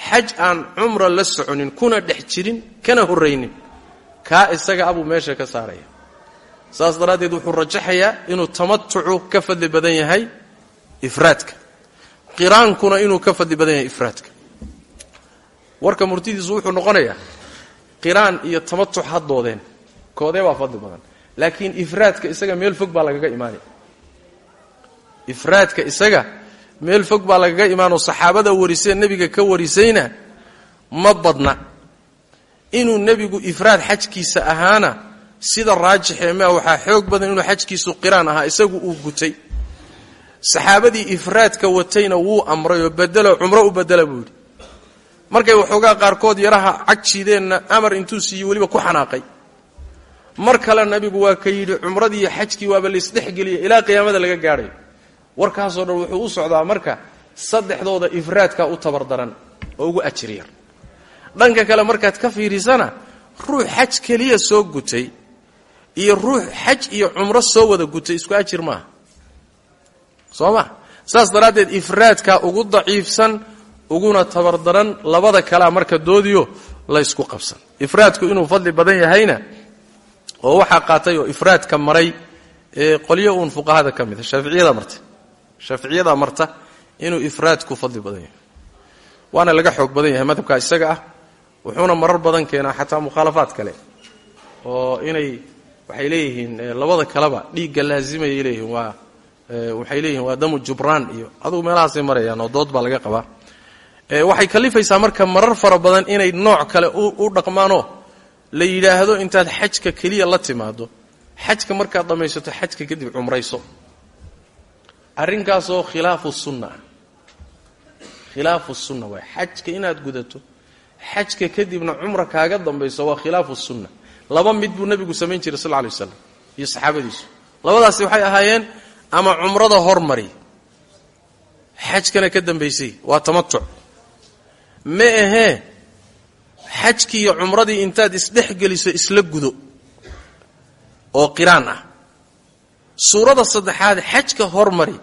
xaj aan cumra la soconin kuna dhex jirin kana horraynin kaa isaga abuu meesha ka saaraya. Saas daraaddeed wuxuu rajaxayaa inuu tamatucu ka fadli badan yahay ifraadka. Qiraankuna inuu ka fadli badan yahay ifraadka. Warka murtidiisu wuxuu noqonayaa qiraan iyo tamatuc ha doodeen. Koodee baa fadli badan. Laakiin ifraadka isaga meel fog baa lagaga imaanaya. Ifraadka isaga meel fog baa lagaga imaanoo saxaabada warisee nebiga ka warisayna ma badna. Inuu nebigu ifraad xajkiisa ahaana sida raajixee maa waxaa xoog badan inuu xajkiisu qiraan ahaa isagu uu gutay. Saxaabadii ifraadka watayna wuu amray oo bedelo cumro u bedela buu yidhi. Markay waxoogaa qaarkood yaraha cagjiideenna amar intuu siiyey weliba ku xanaaqay. Mar kale nabigu waa ka yidhi cumradiiyo xajkii waaba laisdhexgeliya ilaa qiyaamada laga gaadhayo warkaasoo dhan wuxuu u socdaa marka saddexdooda ifraadka u tabardaran oo ugu ajir yar. Dhanka kale markaad ka fiirisana ruux xaj keliya soo gutay iyo ruux xaj iyo cumro soo wada gutay isku ajir maaha. Soo ma? Saas daraaddeed ifraadka ugu daciifsan uguna tabardaran labada kalea marka doodiyo laysku qabsan. Ifraadku inuu fadli badan yahayna oo waxaa qaatay oo ifraadka maray ee qolyo uun fuqahada ka mid a shaaficiyada marta shaaficiyada marta inuu ifraadku fadli badan yahay. Waana laga xoog badan yahay madhabka isaga ah wuxuuna marar badan keenaa xataa mukhaalafaad kale oo inay waxay leeyihiin labada kaleba dhiigga laazimayay leeyihiin waa waxay leeyihiin waa damu jubraan iyo adugu meelahaasay marayaan oo dood baa laga qabaa. Waxay kalifaysaa marka marar fara badan inay nooc kale u dhaqmaanoo la yidhaahdo intaad xajka keliya la timaado xajka markaad dhammaysato xajka kadib cumrayso arrinkaasoo khilaafu sunna. Ah khilaafu sunna waay xajka inaad gudato. Xajka kadibna cumra kaaga dambayso waa khilaafu sunna. Laba mid buu nebigu samayn jiray sal lay waslam iyo saxaabadiisu. Labadaasi waxay ahaayeen ama cumrada hormari. Xajkana ka dambaysay waa tamatuc ma ahee xajkii iyo cumradii intaad isdhex geliso isla gudo oo qiraan ah suurada saddexaad xajka hormari.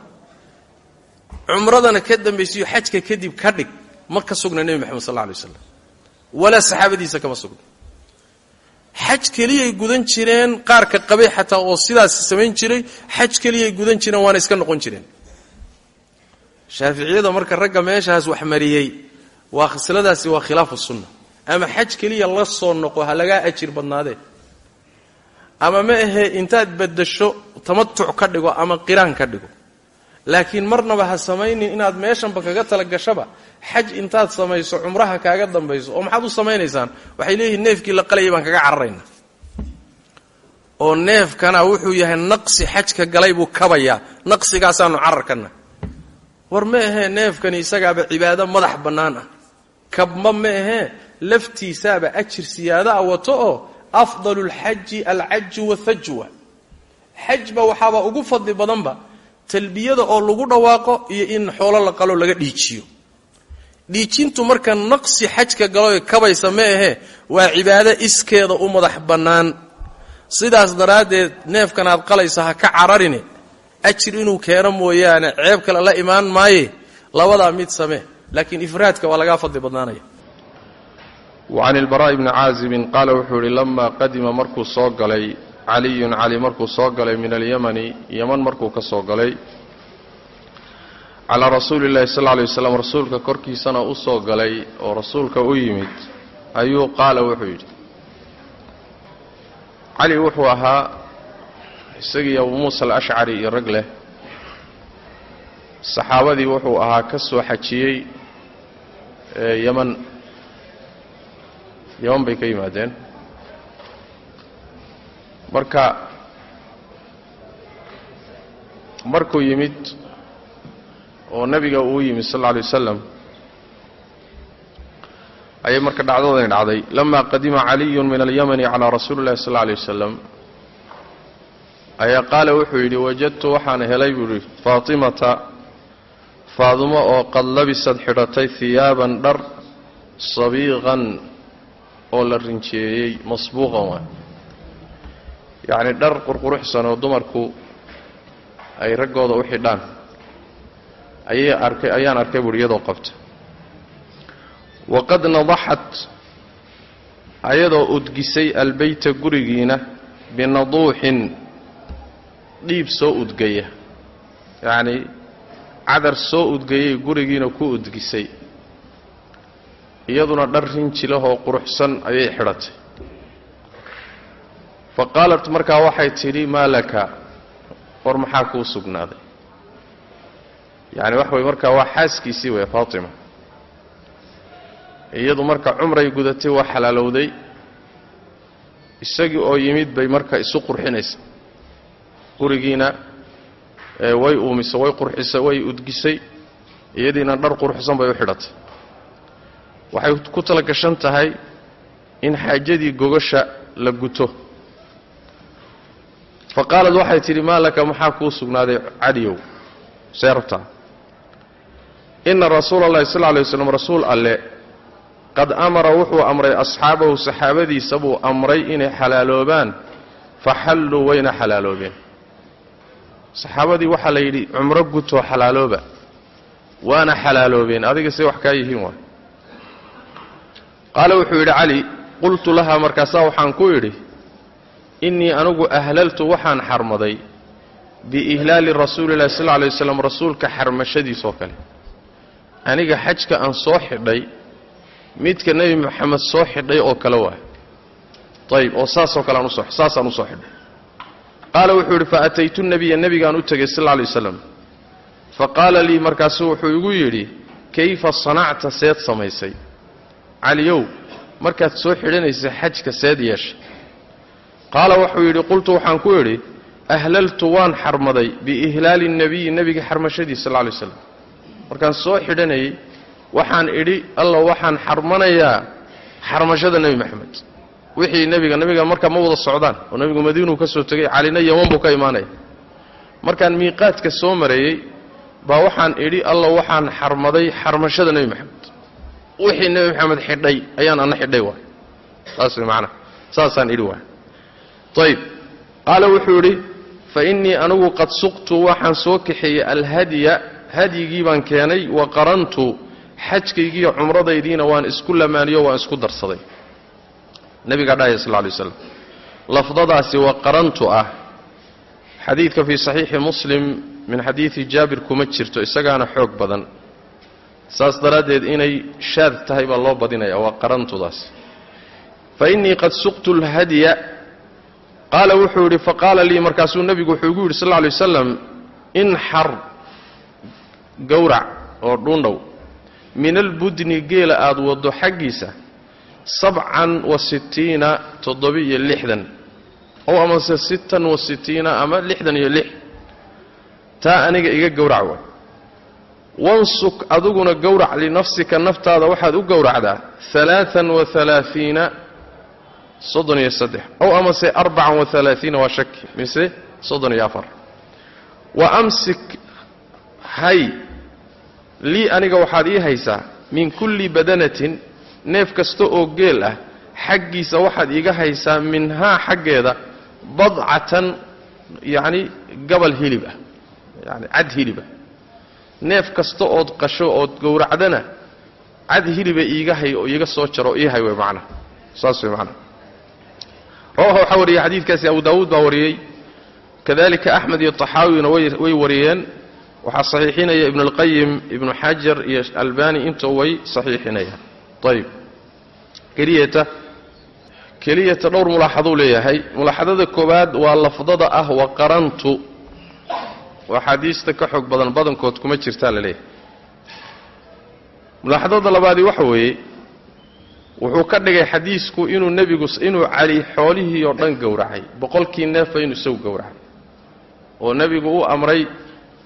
Cumradana ka dambaysayo xajka kadib ka dhig ma ka sugna nebi moxamed sal lla alay waslam walaa saxaabadiisa kama sugna. Xaj keliyay gudan jireen qaarka qabay xataa oo sidaas samayn jiray xaj keliyay gudan jireen waana iska noqon jireen. Shaaficiyada marka ragga meeshaas wax mariyey waa khisladaasi waa khilaafu sunna ama xaj keliya la soo noqo ha lagaa ajir badnaadee ama ma ahee intaad badasho tamatuc ka dhigo ama qiraan ka dhigo. Laakiin marnaba ha samaynin inaad meeshanba kaga tala gashaba xaj intaad samayso cumraha kaaga dambayso oo maxaad u samaynaysaan? Waxay leeyihiin neefkii la qalayay baan kaga cararaynaa oo neefkana wuxuu yahay naqsi xajka galay buu kabayaa. Naqsigaasaanu cararkana. War ma ahee neefkani isagaaba cibaado madax bannaan ah. Kabma ma ahee laftiisaaba ajir siyaada a wato oo afdalu lxaji alcaju wathajwa xajba waxaaba ugu fadli badanba talbiyada oo lagu dhawaaqo iyo in xoolo la qalo laga dhiijiyo dhiijintu marka naqsi xajka galo kabaysa ma ahee waa cibaado iskeeda u madax bannaan sidaas daraaddeed neefkan aad qalaysa ha ka cararine ajir inuu keeno mooyaane ceeb kale la imaan maaye labadaa mid samee laakiin ifraadka waa lagaa fadli badnaanaya wacan ilbaraa'i bni caazibin qaala wuxuu yidhi lamaa qadima markuu soo galay caliyun cali markuu soo galay min alyamani yaman markuu ka soo galay calaa rasuuli llahi sal lla alay waslam rasuulka korkiisana u soo galay oo rasuulka u yimid ayuu qaala wuxuu yidhi cali wuxuu ahaa isagii abuu muusa alashcari iyo rag leh saxaabadii wuxuu ahaa ka soo xajiyey yaman yaman bay ka yimaadeen. Marka markuu yimid oo nebiga uu yimid sal alla alay wasalam ayay marka dhacdadani dhacday. Lama qadima caliyun min alyamani calaa rasuuli llahi sal alla alay wasalam ayaa qaala wuxuu yidhi wajadtu waxaan helay buu yidhi faatimata faadumo oo qad labisad xidhatay hiyaaban dhar sabiiqan oo la rinjeeyey masbuuqan waay yacni dhar qurquruxsan oo dumarku ay raggooda u xidhaan ayay arkay ayaan arkay buuhi iyadoo qabta. Waqad nadaxat ayadoo udgisay albeyta gurigiina binaduuxin dhiib soo udgaya. Yacni cadar soo udgayay gurigiina ku udgisay iyaduna dhar rinjilahoo quruxsan ayay xidhatay. Fa qaalat markaa waxay tidhi maa laka? War maxaa kuu sugnaaday? Yacni wax way markaa waa xaaskiisii wey faatima. Iyadu marka cumray gudatay waa xalaalowday. Isagii oo yimid bay marka isu qurxinaysa gurigiina way uumisay way qurxisay way udgisay. Iyadiina dhar quruxsan bay u xidhatay waxay ku tala gashan tahay in xaajadii gogasha la guto. Fa qaalad waxay tidhi maa laka maxaa kuu sugnaaday cadiyow see rabtaa inna rasuula allahi sal lla lay waslam rasuul alle qad amara wuxuu amray asxaabahu saxaabadiisa buu amray inay xalaaloobaan fa xalluu wayna xalaaloobeen. Saxaabadii waxaa la yidhi cumro gutoo xalaalooba waana xalaaloobeen adiga say wax kaa yihiin waay qaala wuxuu yidhi cali qultu lahaa markaasaa waxaan ku idhi innii anigu ahlaltu waxaan xarmaday biihlaali rasuuli llahi sal lla lay waslam rasuulka xarmashadiisoo kale. Aniga xajka aan soo xidhay midka nebi moxamed soo xidhay oo kale waay. Ayib oo saasoo kale aan saasaan u soo xidhay. Qaala wuxuu yidhi fa ataytu nebiya nebigaan u tegay sal lla lay waslam fa qaala lii markaasu wuxuu igu yidhi kayfa sanacta seed samaysay caliyow markaad soo xidhanaysay xajka seed yeeshay qaala wuxuu yidhi qultu waxaan ku idhi ahlaltu waan xarmaday biihlaali nebiyi nebiga xarmashadiisa sal lay waslam markaan soo xidhanayay waxaan idhi alla waxaan xarmanayaa xarmashada nebi maxamed. Wixii nebiga nebiga markaa ma wada socdaan oo nebigu madiinuu ka soo tegay calina yaman buu ka imaanaya. Markaan miiqaadka soo mareeyey baa waxaan idhi alla waxaan xarmaday xarmashada nebi maxamed wixii nebi maxamed xidhay ayaan ana xidhay waay. Saas way macnaha saasaan idhi waay. Ayib qaala wuxuu idhi fa innii anigu qad suqtu waxaan soo kaxeeyey alhadya hadyigii baan keenay wa qarantu xajkaygiiyo cumradaydiina waan isku lamaaniyo waan isku darsaday. Nebigaa dhahaya sal lla lay waslam lafdadaasi wa qarantu ah. Xadiidka fii saxiixi muslim min xadiidi jaabir kuma jirto isagaana xoog badan saas daraaddeed inay shaad tahay baa loo badinaya waa qarantudaas. Fa innii qad suqtu lhadya qaala wuxuu yidhi faqaala lii markaasuu nebigu wuxuu igu yidhi sal lla wasalam inxar gowrac oo dhuundhow min albudni geela aada waddo xaggiisa sabcan wa sittiina toddoba-iyo lixdan ow amase sittan wa sittiina ama lixdan iyo lix taa aniga iga gowrac way wansuk adiguna gowrac linafsika naftaada waxaad u gowracdaa alaaan wa alaaiina soddon iyo saddex. Ow amase arbacan wa alaaiina waa shaki mise soddon iyo afar. Wa amsik hay lii aniga waxaad ii haysaa min kulli badanatin neef kasta oo geel ah xaggiisa waxaad iiga haysaa minhaa xaggeeda badcatan yacni gabal hilib ah yani cad hilibah neef kasta ood qasho ood gowracdana cad hiliba iiga hay oo iiga soo jaro ii hay wey macnaha saas wey macnaha rawaha waxaa wariyey xadiidkaasi abu daawuud baa wariyey. Kadalika axmed iyo taxaawina way wariyeen. Waxaa saxiixinaya ibnu اlqayim ibnu xajar iyo albani inta way saxiixinayaan. Ayib keliyata. Keliyata dhowr mulaaxaduu leeyahay. Mulaaxadada koowaad waa lafdada ah waqarantu axaadiista ka xoog badan badankood kuma jirtaa la leeyahay. Mulaaxadada labaadii waxa weeye wuxuu ka dhigay xadiisku inuu nebigu inuu cali xoolihii oo dhan gowracay boqolkii neefa inuu isagu gowracay. Oo nebigu u amray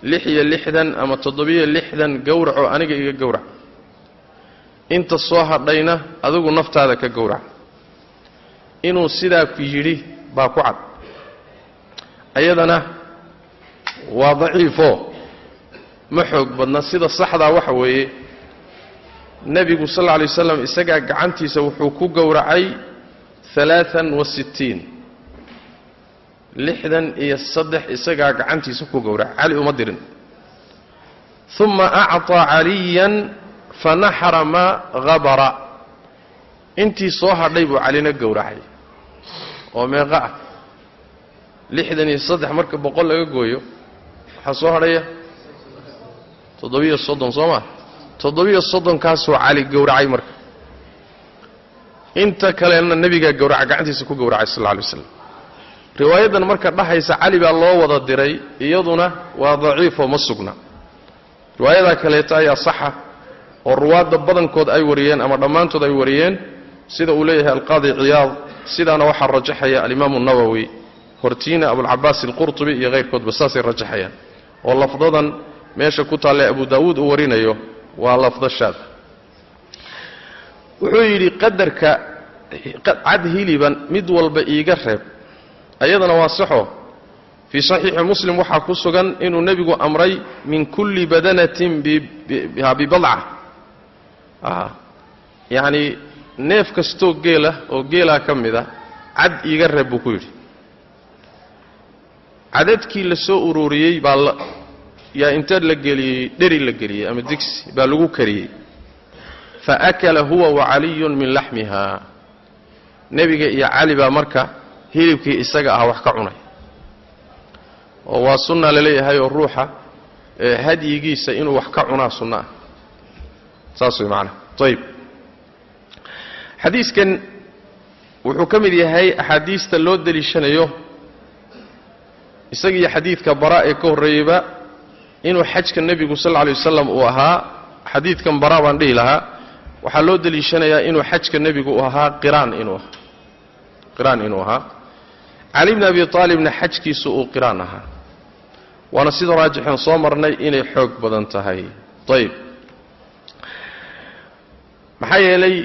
lix iyo lixdan ama toddobiyo lixdan gowracoo aniga iga gowrac. Inta soo hadhayna adigu naftaada ka gowrac. Inuu sidaa ku yidhi baa ku cad. Ayadana waa daciifo. Ma xoog badna sida saxdaa waxa weeye. Nebigu sal alla alay waslam isagaa gacantiisa wuxuu ku gowracay alaaan wa sittiin. Lixdan iyo saddex isagaa gacantiisa ku gowracay cali uma dirin. Uma acطaa caliyan fanaxara maa habara intii soo hadhay buu calina gowracay. Oo meeqa ah. Lixdan iyo saddex marka boqol laga gooyo waxaa soo hadhaya? Toddobiyo soddon soo maa toddobiyo soddonkaasuu cali gowracay marka. Inta kalena nebigaa gowraca gacantiisa ku gowracay sal alla alay waslam riwaayaddan marka dhahaysa cali baa loo wada diray iyaduna waa daciifoo ma sugna. Riwaayadaa kaleeta ayaa saxa oo ruwaadda badankood ay wariyeen ama dhammaantood ay wariyeen sida uu leeyahay alqaadi ciyaad sidaana waxaa rajaxaya alimaamu nawowi hortiina abulcabaas alqurtubi iyo hayrkoodba saasay rajaxayaan oo lafdadan meesha ku taalle abu daawuud uu warinayo waa lafdo shaad. Wuxuu yidhi qadarka cad hiliban mid walba iiga reeb ayadana waa saxo. Fii saxiixi muslim waxaa ku sugan inuu nebigu amray min kulli badanatin bibadca yacni neef kastoo geela oo geelaa ka mid a cad iiga reeb buu ku yidhi cadadkii la soo ururiyey baa yaa inta la geliyey dheri la geliyey ama digsi baa lagu kariyey. Fa akala huwa wa caliyun min laxmiha. Nebiga iyo cali baa marka hilibkii isaga ah wax ka cunay. Oo waa sunna la leeyahay oo ruuxa hadyigiisa inuu wax ka cunaa sunno ah. Saas way macanaa ayib xadiiskan wuxuu ka mid yahay axaadiista loo deliishanayo isagiiyo xadiidka bara ee ka horreeyeyba inuu xajka nebigu sal lla lay wasalam uu ahaa xadiidkan bara baan dhihi lahaa waxaa loo deliishanayaa inuu xajka nebigu uu ahaa qiraan inuu ahaa. Qiraan inuu ahaa. Cali bni abi aalibna xajkiisu uu qiraan ahaa. Waana sida raajixeen soo marnay inay xoog badan tahay. Ayib maxaa yeelay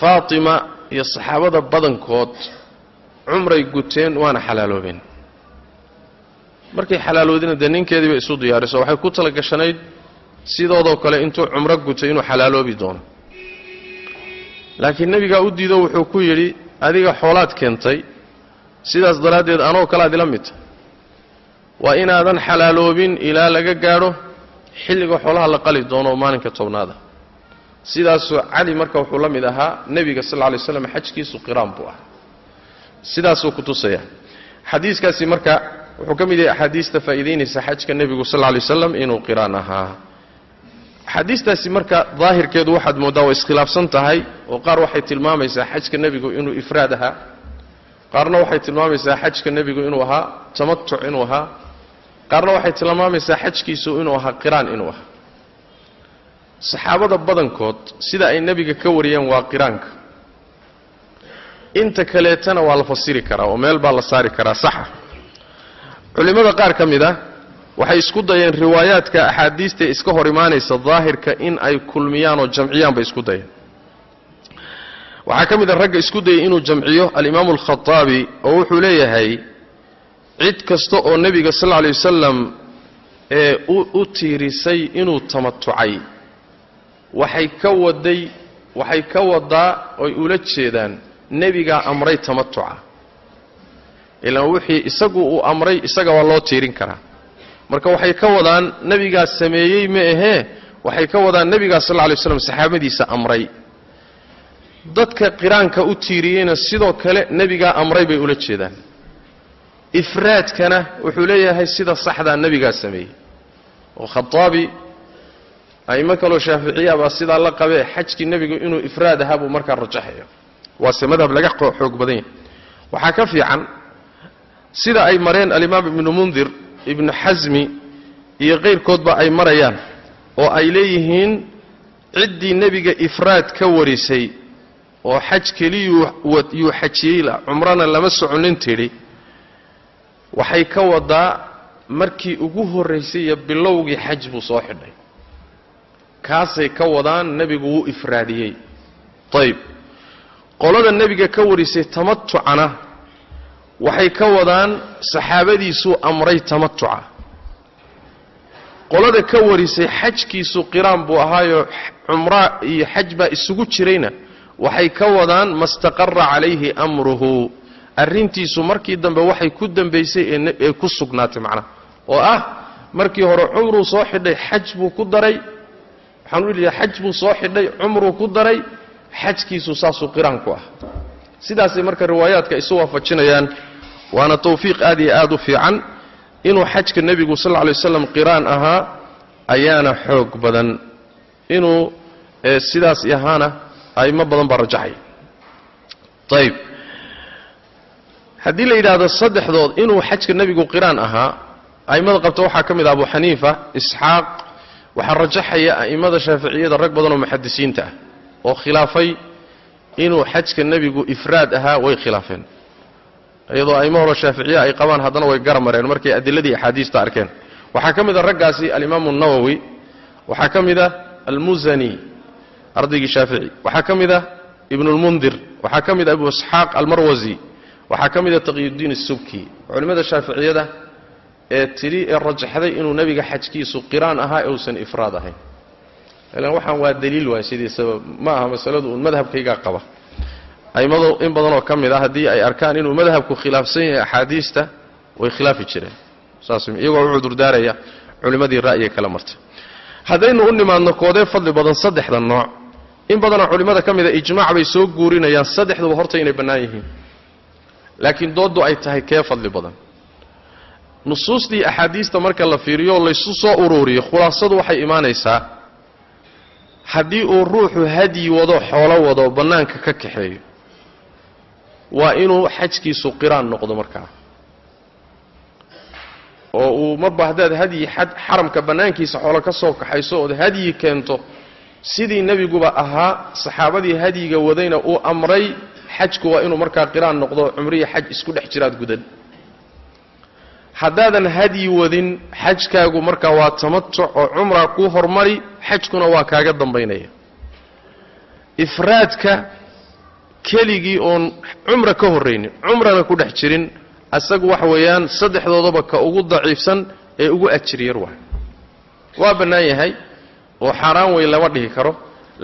faatima iyo saxaabada badankood cumray guteen waana xalaaloobeen. Markay xalaaloodina dee ninkeediiba isu diyaariso waxay ku tala gashanayd sidoodoo kale intuu cumro gutay inuu xalaaloobi doono. Laakiin nebigaa u diido wuxuu ku yidhi adiga xoolaad keentay sidaas daraaddeed anoo kalaad ila midta waa inaadan xalaaloobin ilaa laga gaadho xilliga xoolaha la qali doono maalinka tobnaada. Sidaasuu cali marka wuxuu la mid ahaa nebiga sal lla lay slam xajkiisu qiraan buu ahaa sidaasuu ku tusaya. Xadiiskaasi marka wuxuu ka mid yahay axaadiista faa'iidaynaysa xajka nebigu sal lay waslam inuu qiraan ahaa. Axaadiistaasi marka daahirkeedu waxaad mooddaa way iskhilaafsan tahay oo qaar waxay tilmaamaysaa xajka nebigu inuu ifraad ahaa. Qaarna waxay tilmaamaysaa xajka nebigu inuu ahaa tamatuc inuu ahaa. Qaarna waxay tilmaamaysaa xajkiisu inuu ahaa qiraan inuu ahaa. Saxaabada badankood sida ay nebiga ka wariyeen waa qiraanka inta kaleetana waa la fasiri karaa oo meel baa la saari karaa saxa. Culimmada qaar ka mid ah waxay isku dayeen riwaayaadka axaadiista iska hor imaanaysa daahirka in ay kulmiyaan oo jamciyaan bay isku dayeen. Waxaa ka mid a ragga isku dayay inuu jamciyo alimaamu alkhataabi oo wuxuu leeyahay cid kasta oo nebiga sal lla lay wasalam ee u tiirisay inuu tamatucay waxay ka waday waxay ka wadaa oy ula jeedaan nebigaa amray tamatuca. Ilaan wixii isagu uu amray isaga waa loo tiirin karaa. Marka waxay ka wadaan nebigaa sameeyey ma ahee waxay ka wadaan nebigaa sal lla lay waslam saxaabadiisa amray. Dadka qiraanka u tiiriyeyna sidoo kale nebigaa amray bay ula jeedaan. Ifraadkana wuxuu leeyahay sida saxdaa nebigaa sameeyey. Oo khataabi a'imo kaloo shaaficiya baa sidaa la qabee xajkii nebigu inuu ifraad ahaa buu markaa rajaxayo waase madhab laga xoog badan yahay. Waxaa ka fiican sida ay mareen alimaam ibnu mundir ibnu xasmi iyo kayrkoodba ay marayaan oo ay leeyihiin ciddii nebiga ifraad ka warisay oo xaj keliyuu yuu xajiyey cumrana lama soconin tidhi. Waxay ka wadaa markii ugu horraysay iyo bilowgii xaj buu soo xidhay. Kaasay ka wadaan nebigu wuu ifraadiyey. Ayib qolada nebiga ka warisay tamatucana waxay ka wadaan saxaabadiisuu amray tamatuca qolada ka warisay xajkiisu qiraan buu ahaayoo cumra iyo xaj baa isugu jirayna waxay ka wadaan mastaqara calayhi amruhu. Arrintiisu markii dambe waxay ku dambaysay ee ku sugnaatay macnaha oo ah markii hore cumruu soo xidhay xaj buu ku daray. Waxaan u leeyahay xaj buu soo xidhay cumruu ku daray xajkiisu saasuu qiraan ku ah. Sidaasay marka riwaayaadka isu waafajinayaan waana tawfiiq aad iyo aad u fiican inuu xajka nebigu sal lla lay waslam qiraan ahaa ayaana xoog badan inuu sidaas ahaana a'imo badan baa rajaxay. Ayib haddii la yidhaahdo saddexdood inuu xajka nebigu qiraan ahaa a'immada qabta waxaa ka mid ah abu xaniifa isxaaq waxaa rajaxaya a'immada shaaficiyada rag badan oo muxadisiinta ah oo khilaafay inuu xajka nebigu ifraad ahaa way khilaafeen. Iyadoo a'immo horo shaaficiya ay qabaan haddana way gara markay adiladii axaadiista arkeen. Waxaa ka mid a raggaasi alimaamu nawowi waxaa ka mid ah almusani ardaygii shaafici waxaa ka mid ah ibnulmundir waxaa ka mid ah abu isxaaq almarwasi waxaa ka mid ah taqyudiin asubki culimmada shaaficiyada ee tidhi ee rajaxday inuu nebiga xajkiisu qiraan ahaa ee uusan ifraad ahayn ilan waxaan waa daliil waay sidiisaba ma aha masaladu uun madhabkaygaa qaba. A'immadu in badanoo ka mid ah haddii ay arkaan inuu madhabku khilaafsan yahay axaadiista way khilaafi jireen. Saas iyagoo u cudurdaaraya culimmadii ra'yiga kala martay. Haddaynu u nimaadno koodee fadli badan saddexda nooc. In badanoo culimmada ka mida ijmaac bay soo guurinayaan saddexduba horta inay bannaan yihiin. Laakiin dooddu ay tahay kee fadli badan? Nusuustii axaadiista marka la fiiriyo laysu soo uruuriyo khulaasadu waxay imaanaysaa haddii uu ruuxu hadyi wado xoolo wado bannaanka ka kaxeeyo waa inuu xajkiisu qiraan noqdo markaa. Oo uu marba haddaad hadyi xaramka bannaankiisa xoolo ka soo kaxayso ood hadyi keento sidii nebiguba ahaa saxaabadii hadyiga wadayna uu amray xajku waa inuu markaa qiraan noqdo cumriya xaj isku dhex jiraad gudan haddaadan hadyi wadin xajkaagu markaa waa tamatuc oo cumraa kuu hormari xajkuna waa kaaga dambaynaya. Ifraadka keligii oon cumra ka horraynin cumrana ku dhex jirin asagu waxa weeyaan saddexdoodaba ka ugu daciifsan ee ugu ajiriyar waay. Waa bannaan yahay oo xaaraan wey lama dhihi karo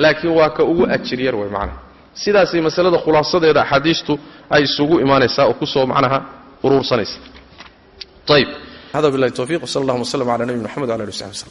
laakiin waa ka ugu ajiryar way macnaha. Sidaasay masalada khulaasadeeda axaadiistu ay isugu imaanaysaa oo ku soo macnaha uruursanaysa ayb hada bilahi towfiq wsal allahuma wslm ala nebi mxamed wala ali w saxbi wslm